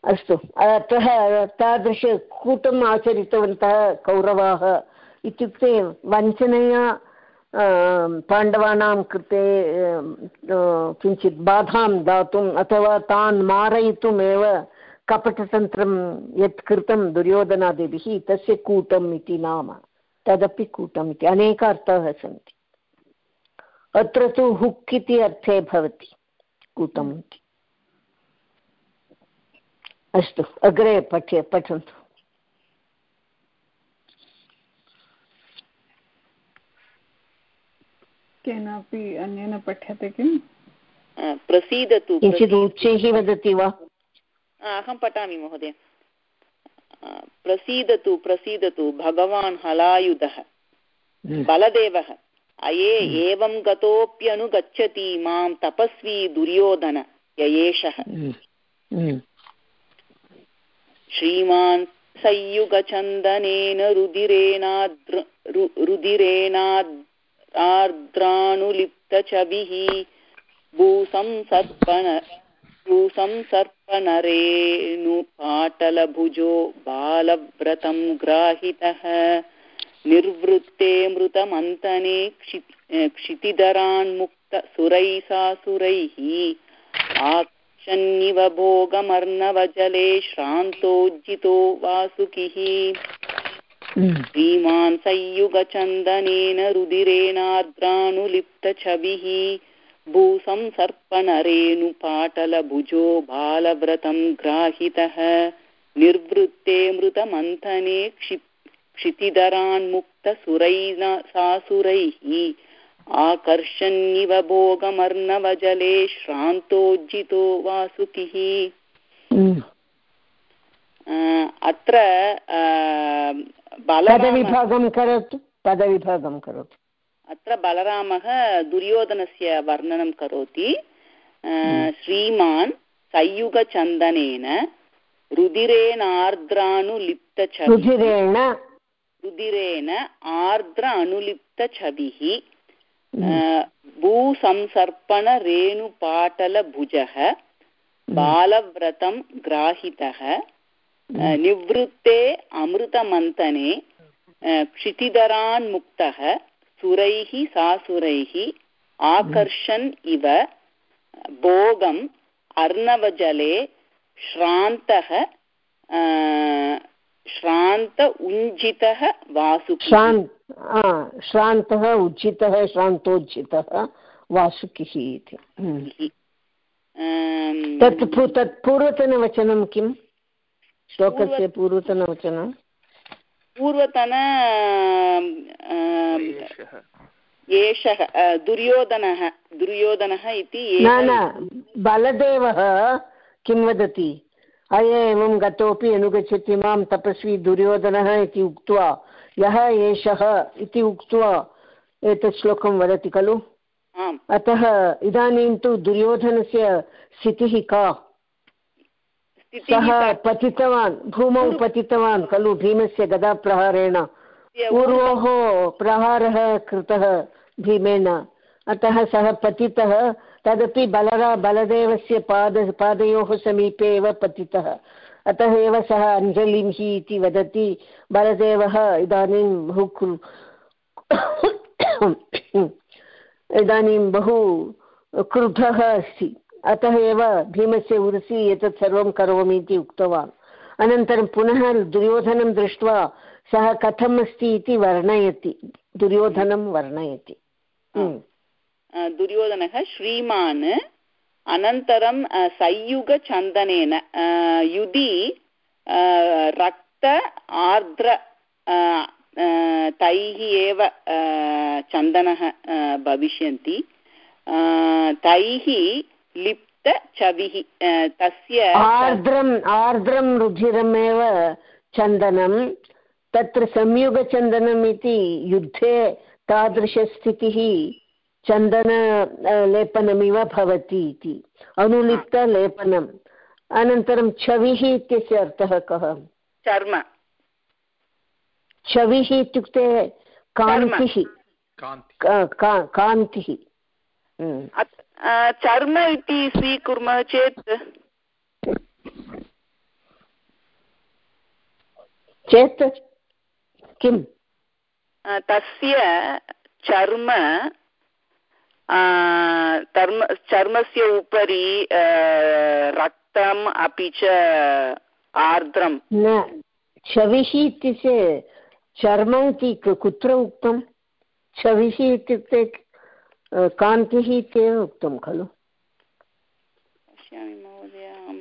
अस्तु, अतः तादृशकूटम् आचरितवन्तः कौरवाः। इत्युक्ते वञ्चनया पाण्डवानां कृते किञ्चित् बाधां दातुम् अथवा तान् मारयितुमेव कपटतन्त्रं यत् कृतं दुर्योधनादिभिः तस्य कूटम् इति नाम। तदपि कूटम् इति। अनेक अर्थाः सन्ति। अत्र तु हुक् इति अर्थे भवति, कूटम् इति। अस्तु, अग्रे पठ्य, पठन्तु। केनापि अन्येन पठ्यते किम्? प्रसीदतु किञ्चित् उच्चैः वदति वा? अहं पठामि महोदय। प्रसीदतु प्रसीदतु भगवान् हलायुधः हम्म। बलदेवः। अये हम्म। एवं गतोऽप्यनुगच्छति माँ तपस्वी दुर्योधन ययेषः हम्म। श्रीमान् संयुगचन्दनेन रुदिरेणाद्र रुदिरेणार्द्राणुलिप्तचविः भूसंसर्पण भूसंसर्पणरेणुपाटलभुजो बालव्रतं ग्राहितः। निर्वृत्ते मृतमन्तने क्षि क्षितिधरान्मुक्तसुरैसासुरैः। आक्षन्निव भोगमर्णवजले श्रान्तोज्जितो वासुकिः। श्रीमान् संयुगचन्दनेन रुदिरेणार्द्राणुलिप्तछविः भूसंसर्पणरेणुपाटलभुजो बालव्रतं ग्राहितः, निर्वृत्ते मृतमन्थने क्षि क्षितिधरान्मुक्तसुरैः आकर्षन्निव भोगमर्णवजले श्रान्तोज्जितो वासुकिः हम्म। अत्र पदविभागं करोतु पदविभागं करोतु। अत्र बलरामः दुर्योधनस्य वर्णनं करोति। श्रीमान् संयुगचन्दनेन रुधिरेणार्द्रानुलिप्तच रुधिरेण? रुधिरेण आर्द्र अनुलिप्तछविः भूसंसर्पणरेणुपाटलभुजः बालव्रतं ग्राहितः। निवृत्ते अमृतमन्थने क्षितिधरान्मुक्तः सुरैः सासुरैः आकर्षन् इव भोगम् अर्णवजले श्रान्तः श्रान्त उञ्जितः वासु श्रान्तः उज्जितः श्रान्तोज्जितः वासुकिः इति। हम्म। तत् तत् पूर्वतनवचनं किम्? श्लोकस्य पूर्वतनवचनं पूर्वतन एषः दुर्योधनः दुर्योधनः इति न न बलदेवः किं वदति? अय एवं गतोपि अनुगच्छति माँ तपस्वी दुर्योधनः इति उक्त्वा यः एषः इति उक्त्वा एतत् श्लोकं वदति खलु? अतः इदानीं तु दुर्योधनस्य स्थितिः का? सः पतितवान् भूमौ पतितवान् खलु भीमस्य गदाप्रहारेण। पूर्वोः प्रहारः कृतः भीमेन। अतः सः पतितः तदपि बलरा बलदेवस्य पाद पादयोः समीपे एव पतितः। अतः एव सः अञ्जलिं हि इति वदति। बलदेवः इदानीं बहु इदानीं बहु क्रुद्धः अस्ति। अतः एव भीमस्य उरसि एतत् सर्वं करोमि इति उक्तवान्। अनन्तरं पुनः दुर्योधनं दृष्ट्वा सः कथम् अस्ति इति वर्णयति। दुर्योधनं वर्णयति। हम्म। दुर्योधनः श्रीमान् अनन्तरं संयुगचन्दनेन युधि रक्त आर्द्र तैः एव चन्दनः भविष्यन्ति। तैः लिप्तचविः तस्य आर्द्रम् आर्द्रं रुधिरमेव चन्दनं तत्र संयुगचन्दनम् इति युद्धे तादृशस्थितिः चन्दन लेपनमिव भवति इति अनुलिप्तलेपनम् अनन्तरं छविः इत्यस्य अर्थः कः? चर्म। छविः इत्युक्ते कान्तिः। कान्तिः। चर्म इति स्वीकुर्मः चेत् चेत् किम् तस्य चर्म चर्म चर्मस्य उपरि रक्तम् अपि च आर्द्रं न छविः इत्यस्य चर्म इति कुत्र उक्तं छविः इत्युक्ते कान्तिः इत्येव उक्तं खलु। पश्यामि महोदय अहं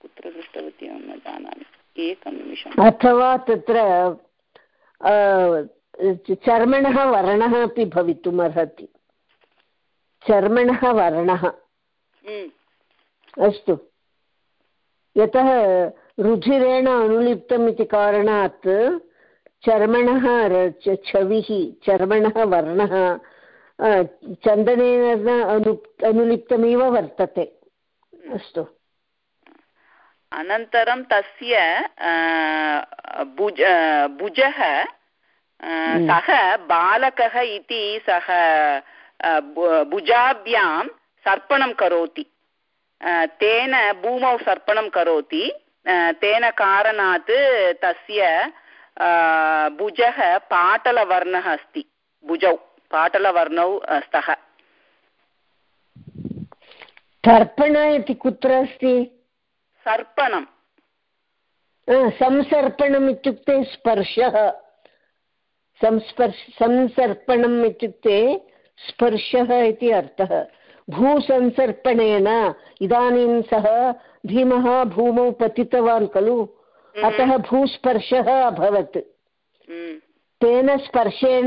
कुत्र दृष्टवती अहं न जानामि। एकं निमिषम् अथवा तत्र चर्मणः वर्णः अपि भवितुम् अर्हति चर्मणः वर्णः। अस्तु। यतः रुधिरेण अनुलिप्तम् इति कारणात् चर्मणः छविः चर्मणः वर्णः चन्दनेन अनु अनुलिप्तमेव वर्तते अस्तु अनन्तरं तस्य भुज भुजः हम्म। सः बालकः इति सः भुजाभ्यां सर्पणं करोति तेन भूमौ सर्पणं करोति तेन कारणात् तस्य भुजः पाटलवर्णः अस्ति भुजौ पाटलवर्णौ स्तः। तर्पण इति कुत्र अस्ति? सर्पणं संसर्पणम् इत्युक्ते स्पर्शः। संस्पर्श संसर्पणम् इत्युक्ते स्पर्शः इति अर्थः। भूसंसर्पणेन इदानीं सः भीमः भूमौ पतितवान् खलु। हम्म। अतः भूस्पर्शः अभवत्। हम्म। तेन स्पर्शेण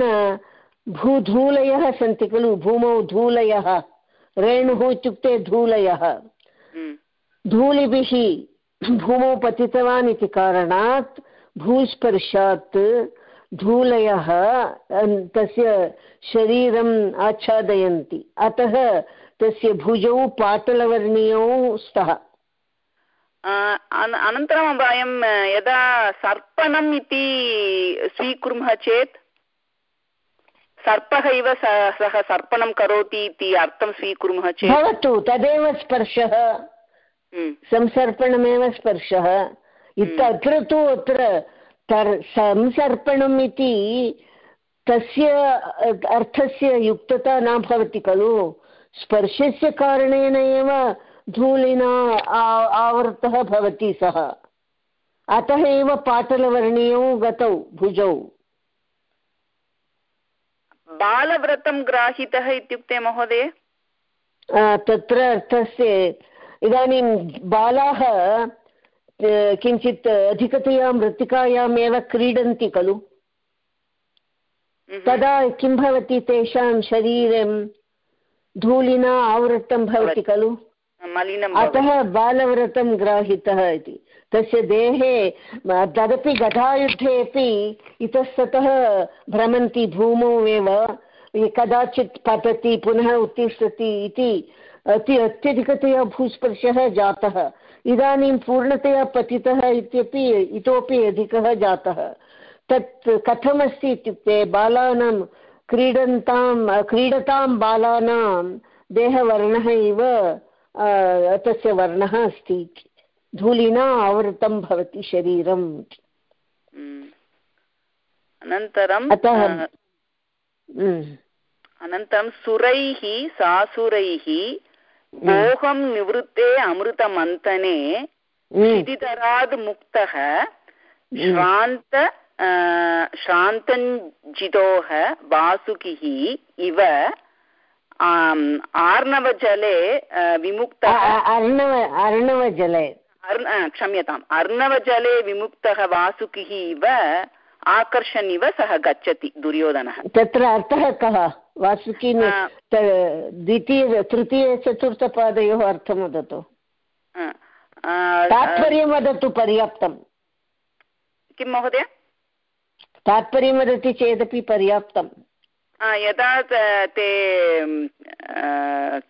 भूधूलयः सन्ति खलु भूमौ धूलयः। रेणुः इत्युक्ते धूलयः। धूलिभिः भूमौ पतितवान् इति कारणात् भूस्पर्शात् धूलयः तस्य शरीरम् आच्छादयन्ति। अतः तस्य भुजौ पाटलवर्णीयौ स्तः। अनन्तरं वयं यदा सर्पणम् इति स्वीकुर्मः चेत् सर्पः इव सः सर्पणं करोति इति अर्थं स्वीकुर्मः चेत्। भवतु तदेव स्पर्शः। हम्म। संसर्पणमेव स्पर्शः। अत्र तु अत्र संसर्पणम् इति तस्य अर्थस्य युक्तता न भवति खलु। स्पर्शस्य कारणेन एव धूलिना आवृतः भवति सः। अतः एव पाटलवर्णीयौ गतौ भुजौ। बालव्रतं ग्राहितः इत्युक्ते महोदय? तत्र अर्थस्य इदानीं बालाः किञ्चित् अधिकतया मृत्तिकायामेव क्रीडन्ति खलु। तदा किं भवति तेषां शरीरं? धूलिना आवृतं भवति खलु। अतः बालव्रतं ग्राहितः इति। तस्य देहे तदपि गदायुद्धे अपि इतस्ततः भ्रमन्ति भूमौ एव। कदाचित् पतति, पुनः उत्तिष्ठति इति अति अत्यधिकतया भूस्पर्शः जातः। इदानीं पूर्णतया पतितः इत्यपि इतोपि अधिकः जातः। तत् कथमस्ति इत्युक्ते, बालानां क्रीडन्तां, क्रीडतां बालानां देहवर्णः इव तस्य वर्णः अस्ति धूलिना आवृतं भवति शरीरम्। हम्म। अनन्तरम् अतः अनन्तरं सुरैः सासुरैः मोहं निवृत्ते अमृतमन्थने क्षितितराद् मुक्तः श्रान्त श्रान्तञ्जितोः वासुकिः इव आर्णवजले विमुक्तः। अर्णव अर्णवजले। क्षम्यताम् अर्णवजले विमुक्तः वासुकिः इव आकर्षन् इव सः गच्छति दुर्योधनः तत्र अर्थः कः वासुकी द्वितीय तृतीय चतुर्थपादयोः अर्थं वदतु तात्पर्यं वदतु पर्याप्तं किं महोदय तात्पर्यं वदति चेदपि पर्याप्तं यदा ते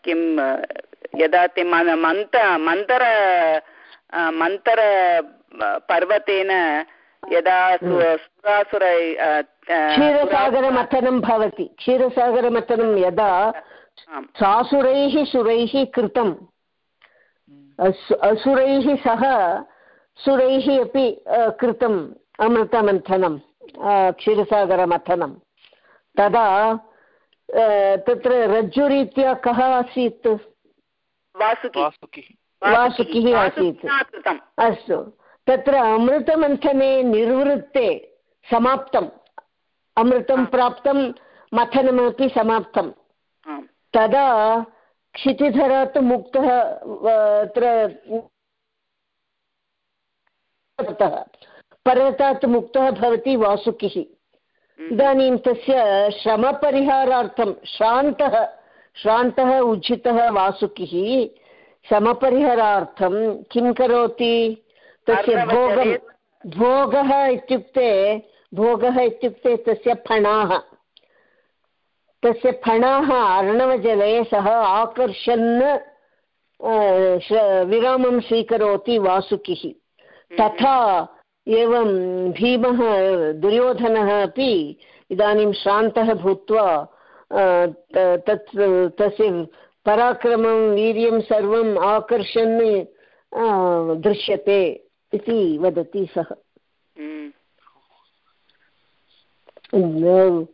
किं यदा ते मन्त मन्तर मन्तरपर्वतेन यदा हम्म। सुरासुर क्षीरसागरमथनं भवति। क्षीरसागरमथनं यदा सासुरैः सुरैः कृतम् असुरैः सह सुरैः अपि कृतम् अमृतमन्थनं क्षीरसागरमथनं। तदा तत्र रज्जुरीत्या कः आसीत्? वासुकिः। वासुकिः आसीत्। अस्तु। तत्र अमृतमन्थने निर्वृत्ते समाप्तम्। अमृतं प्राप्तं मथनमपि समाप्तं। तदा क्षितिधरात् मुक्तः अत्र पर्वतात् मुक्तः भवति वासुकिः। इदानीं तस्य श्रमपरिहारार्थं श्रान्तः श्रान्तः उज्झितः वासुकिः। समपरिहारार्थं किं करोति? तस्य भोगं भोगः इत्युक्ते भोगः इत्युक्ते तस्य फणाः। तस्य फणाः अर्णवजले सः आकर्षन् विरामं स्वीकरोति वासुकिः। तथा एवं भीमः दुर्योधनः अपि इदानीं श्रान्तः भूत्वा तत् तस्य पराक्रमं वीर्यं सर्वम् आकर्षन् दृश्यते इति वदति सः। हम्म।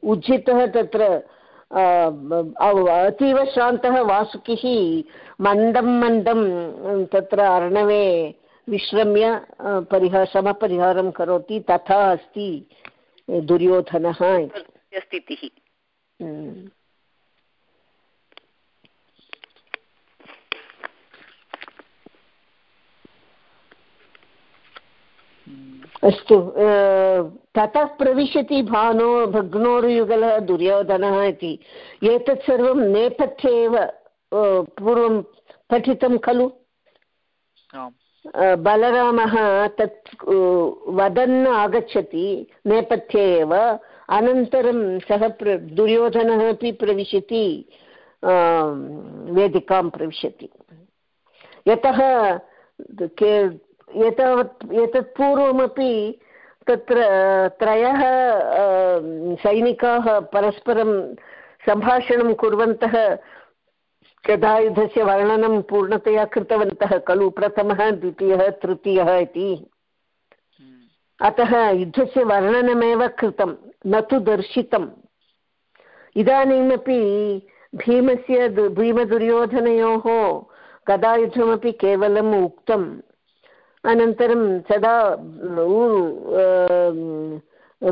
उज्झितः तत्र अतीव श्रान्तः वासुकिः मन्दं मन्दं तत्र अर्णवे विश्रम्य परिहार समपरिहारं करोति तथा अस्ति दुर्योधनः स्थितिः। अस्तु ततः प्रविशति भानो भग्नोरुयुगलः दुर्योधनः इति। एतत् सर्वं नेपथ्ये एव पूर्वं पठितं खलु? बलरामः तत् वदन् आगच्छति नेपथ्ये एव अनन्तरं सः प्र दुर्योधनः अपि प्रविशति वेदिकां प्रविशति। यतः एतावत् एतत् पूर्वमपि तत्र त्रयः सैनिकाः परस्परं सम्भाषणं कुर्वन्तः गदायुधस्य वर्णनं पूर्णतया कृतवन्तः खलु प्रथमः द्वितीयः तृतीयः इति। अतः युद्धस्य वर्णनमेव कृतं न तु दर्शितम्। इदानीमपि भीमस्य भीमदुर्योधनयोः गदायुधमपि केवलम् उक्तम्। अनन्तरं सदा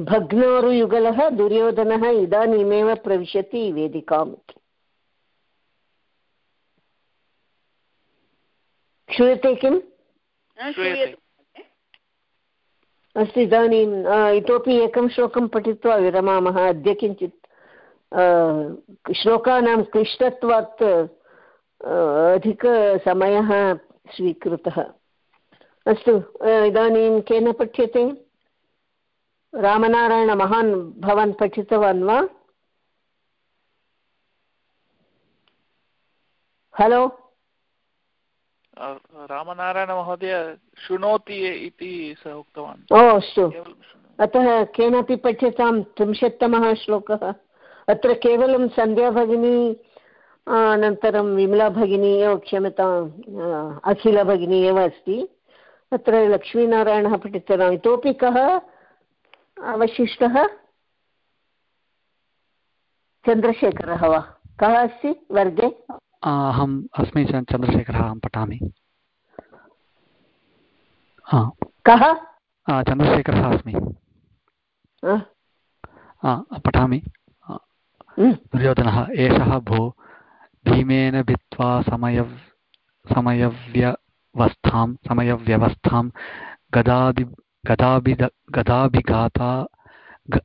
भग्नोरुयुगलः दुर्योधनः इदानीमेव प्रविशति वेदिकाम् श्रूयते किम्? अस्तु इदानीम् इतोपि एकं श्लोकं पठित्वा विरमामः। अद्य किञ्चित् श्लोकानां क्लिष्टत्वात् अधिकसमयः स्वीकृतः। अस्तु इदानीं केन पठ्यते? रामनारायण महान् भवान् पठितवान् वा? हलो? रामनारायणमहोदय शृणोति इति सः उक्तवान्। ओ अस्तु। अतः केनापि पठ्यतां त्रिंशत्तमः श्लोकः। अत्र केवलं सन्ध्या भगिनी अनन्तरं विमला भगिनी एव क्षम्यताम् अखिला भगिनी एव अस्ति। अत्र लक्ष्मीनारायणः पठितवान्। इतोपि कः अवशिष्टः? चन्द्रशेखरः वा? कः अस्ति वर्गे? अहम् अस्मि चन्द्रशेखरः अहं पठामि। कः? चन्द्रशेखरः अस्मि। पठामि। दुर्योधनः एषः भो भीमेन भित्त्वा समयव् समयव्यवस्थां समयव्यवस्थां गदादि गदाभिद गदाभिघाता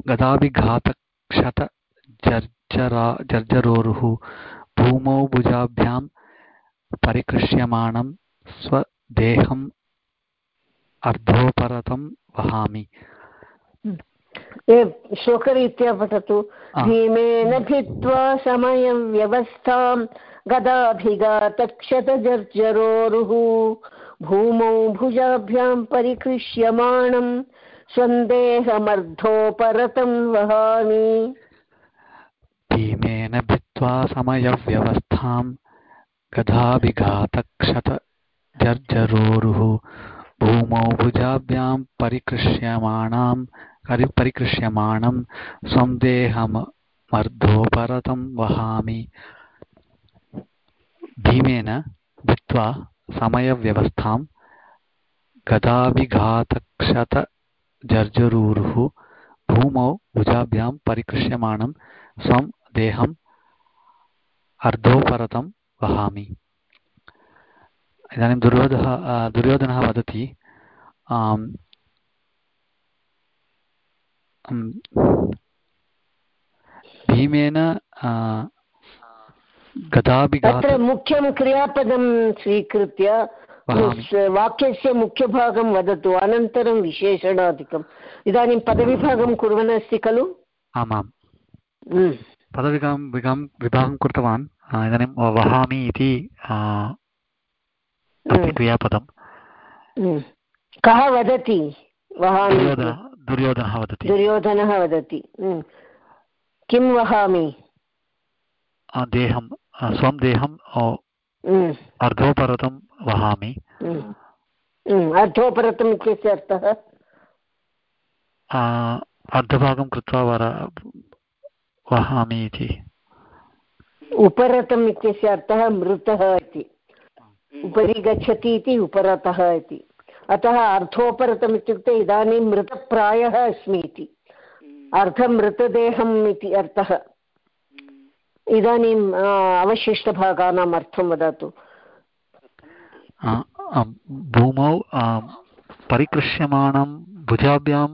गदाभिघातक्षतजर्जरा जर्जरोरुः भूमौ भुजाभ्यां परिकृष्यमाणं स्वदेहम् अर्धोपरतं वहामि। श्लोकरीत्या पठतु भीमेन भित्त्वा समयं व्यवस्थां गदाभिघातक्षतजर्जरोरुः भूमौ भुजाभ्यां परिकृष्यमाणं। सन्देहमर्धोपरतं वहामि। भीमेन भित्त्वा समयव्यवस्थां गदाभिघातक्षतजर्जरोरुः भूमौ भुजाभ्यां परिकृष्यमाणां परिकृष्यमाणं स्वं देहमर्धोपरतं वहामि। भीमेन भित्त्वा समयव्यवस्थां गदाभिघातक्षतजर्जरूरुः भूमौ भुजाभ्यां परिकृष्यमाणं स्वं देहम् अर्धोपरतं वहामि। इदानीं दुर्योधः, दुर्योधनः वदति भीमेन तत्र मुख्यं क्रियापदं स्वीकृत्य वाक्यस्य मुख्यभागं वदतु अनन्तरं विशेषणादिकम्। इदानीं पदविभागं कुर्वन् अस्ति खलु आमां पदविभागं विभागं कृतवान्। इदानीं वहामि इति क्रियापदं कः वदति? वहामि दुर्योधनः वदति। दुर्योधनः वदति। किं वहामि? देहं स्वं देहं अर्धोपरतं वहामि। अर्धोपरतम् इत्यस्य अर्थः? अर्धभागं कृत्वा वर वहामि इति। उपरतम् इत्यस्य अर्थः मृतः इति। उपरि गच्छति इति उपरतः इति। अतः अर्थोपरतम् इत्युक्ते इदानीं मृतप्रायः अस्मि इति। अर्धमृतदेहम् इति अर्थः। इदानीम् अवशिष्टभागानाम् अर्थं वदतु। भूमौ परिकृष्यमाणं भुजाभ्यां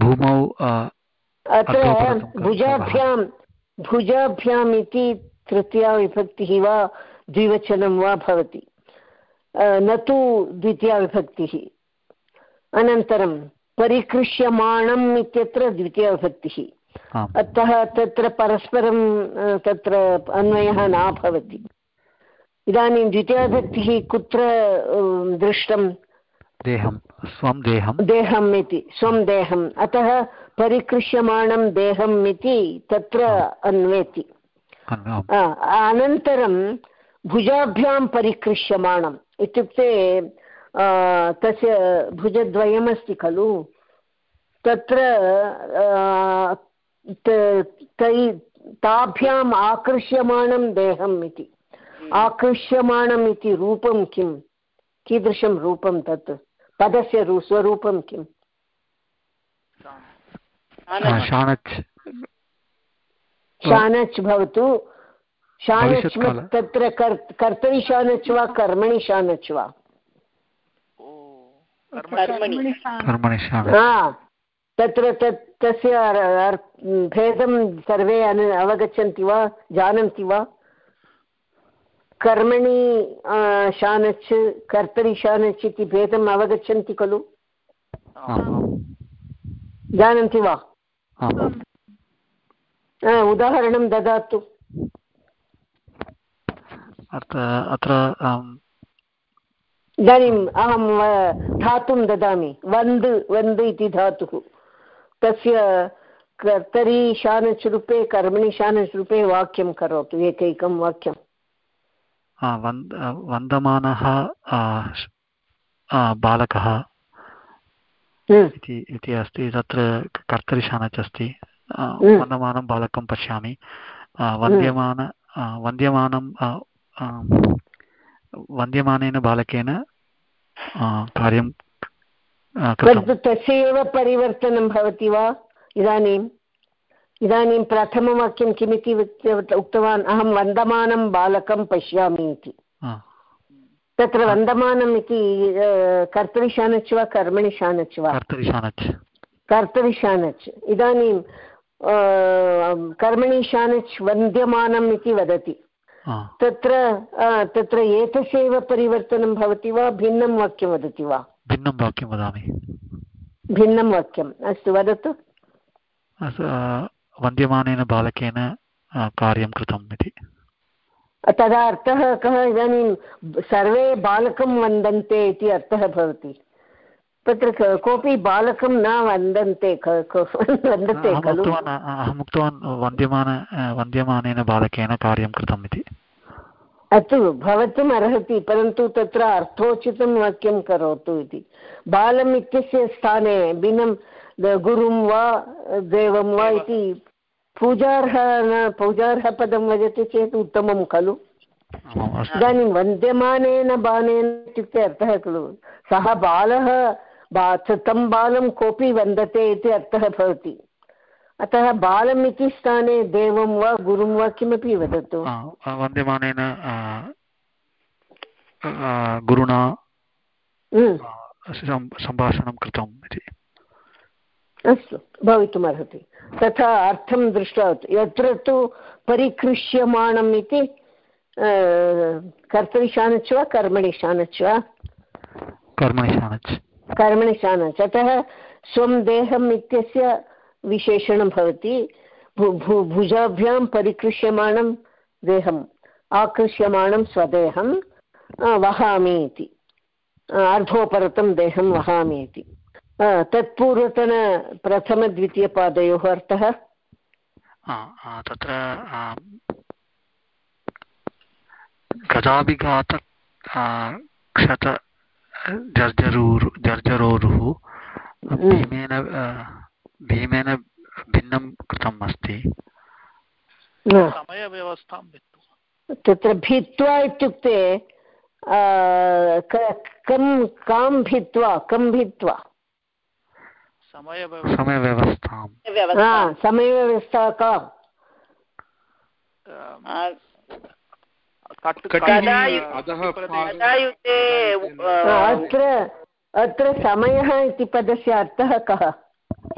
भूमौ अत्र भुजाभ्यां भुजाभ्याम् इति तृतीया विभक्तिः वा द्विवचनं वा भवति। न तु द्वितीया विभक्तिः अनन्तरं परिकृष्यमाणम् इत्यत्र द्वितीयविभक्तिः अतः तत्र परस्परं तत्र अन्वयः न भवति इदानीं द्वितीयविभक्तिः कुत्र दृष्टं देहं स्वं देहं देहम् इति स्वं देहम् अतः परिकृष्यमाणं देहम् इति तत्र अन्वेति अनन्तरं भुजाभ्यां परिकृष्यमाणम् इत्युक्ते तस्य भुजद्वयमस्ति खलु? तत्र तै ताभ्याम् आकृष्यमाणं देहम् इति। आकृष्यमाणम् इति रूपं किं? कीदृशं रूपं तत्? पदस्य स्वरूपं किम्? शानच् भवतु। शानच् तत्र कर्तरि शानच् वा कर्मणि शानच् वा तत्र तत् तस्य भेदं सर्वे अवगच्छन्ति वा जानन्ति वा? कर्मणि शानच् कर्तरि शानच् इति भेदम् अवगच्छन्ति खलु? जानन्ति वा? उदाहरणं ददातु। अत्र इदानीम् अहं धातुं ददामि। वन्द् वन्द् इति धातुः। तस्य कर्तरि शानच् रूपे कर्मणि शानच् रूपे वाक्यं करोतु एकैकं वाक्यं वन्दमानः बालकः इति अस्ति। तत्र कर्तरिशानच् अस्ति वन्दमानं बालकं पश्यामि। वन्द्यमान वन्द्यमानं वन्द्यमानेन बालकेन कार्यं तस्य एव परिवर्तनं भवति वा इदानीम् इदानीं प्रथमवाक्यं किमिति उक्तवान् अहं वन्दमानं बालकं पश्यामि इति तत्र वन्दमानम् इति कर्तरिशानच् वा कर्मणि शानच् वा कर्तरिशानच् इदानीं कर्मणि शानच् वन्द्यमानम् इति वदति तत्र तत्र एतस्यैव परिवर्तनं भवति वा भिन्नं वाक्यं वदति वा? भिन्नं वाक्यं वदामि। भिन्नं वाक्यम्। अस्तु वदतु। वन्द्यमानेन बालकेन कार्यं कृतम् इति। तदा अर्थः कः? इदानीं सर्वे बालकं वन्दन्ते इति अर्थः भवति। तत्र कोऽपि बालकं न वन्दन्ते वन्दते खलु। अहम् उक्तवान् वन्द्यमान वन्द्यमानेन बालकेन कार्यं कृतम् इति। अस्तु भवितुम् अर्हति परन्तु तत्र अर्थोचितं वाक्यं करोतु इति। बालम् इत्यस्य स्थाने भिन्नं गुरुं वा देवं वा इति पूजार्ह न पूजार्हपदं वदति चेत् उत्तमं खलु। इदानीं वन्द्यमानेन बालेन इत्युक्ते अर्थः खलु। सः बालः बा तं बालं कोऽपि वन्दते इति अर्थः भवति। अतः बालम् इति स्थाने देवं वा गुरुं वा किमपि वदतु। वन्द्यमानेन गुरुणा सम्भाषणं कृतम् इति। अस्तु भवितुमर्हति। तथा अर्थं दृष्ट्वा यत्र तु परिकृष्यमाणम् इति कर्तरि शानच् वा कर्मणि शानच् वा? कर्मणि शानच् कर्मणि शानच् अतः स्वं देहम् इत्यस्य विशेषणं भवति। भुजाभ्यां परिकृष्यमाणं देहम्, आकृष्यमाणं स्वदेहं वहामि इति। अर्धोपरतं देहं वहामि इति। तत्पूर्वतनप्रथमद्वितीयपादयोः अर्थः? तत्र गजाभिघात क्षत जर्जरूरु जर्जरोरुः भीमेन भीमेन भिन्नं कृतम् अस्ति। समयव्यवस्थां तत्र भित्त्वा इत्युक्ते कं कां भित्त्वा कं भित्त्वा? समयव्यवस्थां। समयव्यवस्था का? अत्र अत्र समयः इति पदस्य अर्थः कः?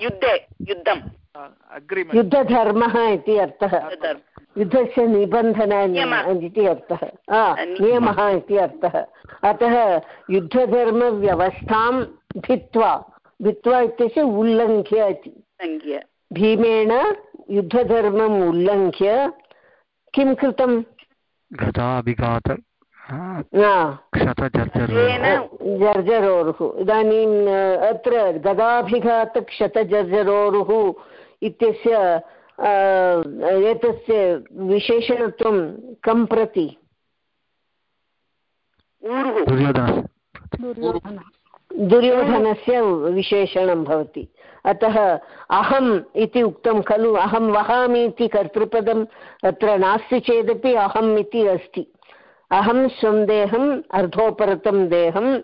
युद्धे युद्धम्। युद्धधर्मः इति अर्थः। युद्धस्य निबन्धन इति अर्थः। नियमः। इति अर्थः। अतः युद्धधर्मव्यवस्थां भित्त्वा भित्त्वा इत्यस्य उल्लङ्घ्य इति। भीमेण युद्धधर्मम् उल्लङ्घ्य किं कृतं गताभिघात जर्जरोरुः। इदानीम् अत्र गदाभिघातक्षतजर्जरोरुः इत्यस्य एतस्य विशेषणत्वं कं प्रति? दुर्योधनस्य विशेषणं भवति। अतः अहम् इति उक्तं खलु, अहं वहामि इति कर्तृपदम् अत्र नास्ति चेदपि अहम् इति अस्ति। अहं स्वं देहम्, अर्धोपरतं देहं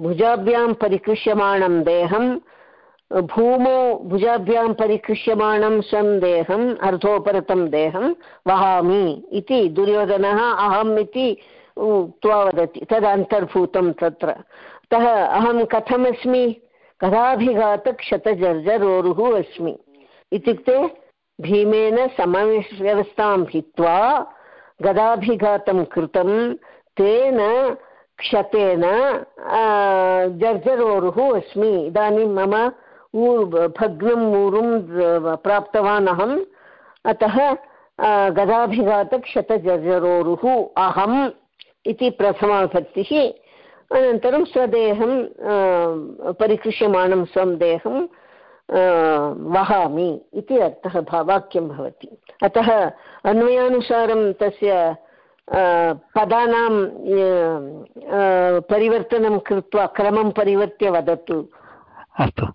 भुजाभ्यां परिकृष्यमाणं देहं भूमौ भुजाभ्यां परिकृष्यमाणं स्वं देहम्, अर्धोपरतं देहं वहामि इति दुर्योधनः अहम् इति उक्त्वा वदति। तदन्तर्भूतं तत्र। अतः अहं कथमस्मि? कदाभिघातक्षतजर्जरोरुः अस्मि इत्युक्ते भीमेन समव्यवस्थां भित्त्वा गदाभिघातं कृतं तेन क्षतेन जर्जरोरुः अस्मि इदानीं मम ऊ भग्नम् ऊरुं प्राप्तवान् अहम् अतः गदाभिघातक्षतजर्जरोरुः अहम् इति प्रथमाभक्तिः अनन्तरं स्वदेहं परिकृष्यमाणं स्वं देहं वहामि इति अर्थः वाक्यं भवति। अतः अन्वयानुसारं तस्य पदानां परिवर्तनं कृत्वा क्रमं परिवर्त्य वदतु। अस्तु।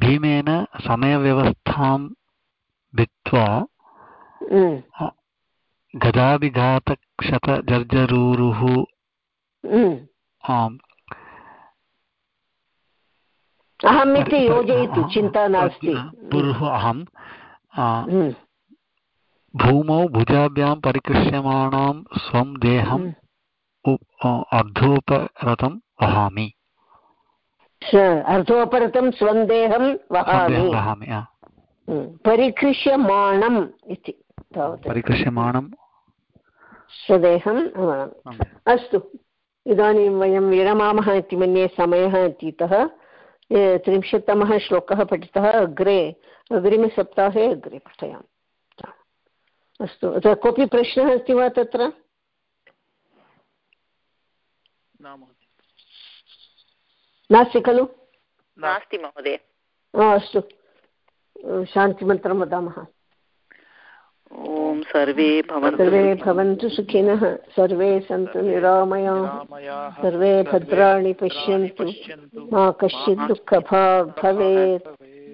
भीमेन समयव्यवस्थां भित्त्वा गदाभिघातक्षतजर्जरूरुः आम्। अहम् इति योजयतु चिन्ता नास्ति। पुरुः अहं भूमौ भुजाभ्यां परिकृष्यमाणां स्वं देहम् अर्धोपरतं वहामि। अर्धोपरतं स्वं देहं वहामि। परिकृष्यमाणम् इति परिकृष्यमाणं स्वदेहं अस्तु इदानीं वयं विरमामः इति मन्ये समयः अतीतः। त्रिंशत्तमः श्लोकः पठितः अग्रे अग्रिमसप्ताहे अग्रे पठयामि। अस्तु कोऽपि प्रश्नः अस्ति वा तत्र? नास्ति खलु? नास्ति महोदय। अस्तु शान्तिमन्त्रं वदामः। ॐ सर्वे सर्वे भवन्तु सुखिनः। सर्वे सन्तु निरामया। सर्वे भद्राणि पश्यन्तु। मा कश्चित् दुःखभाग् भवेत्।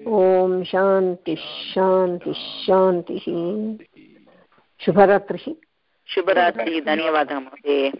ॐ शान्तिः शान्तिः शान्तिः। शुभरात्रिः। शुभरात्रिः। धन्यवादः महोदय।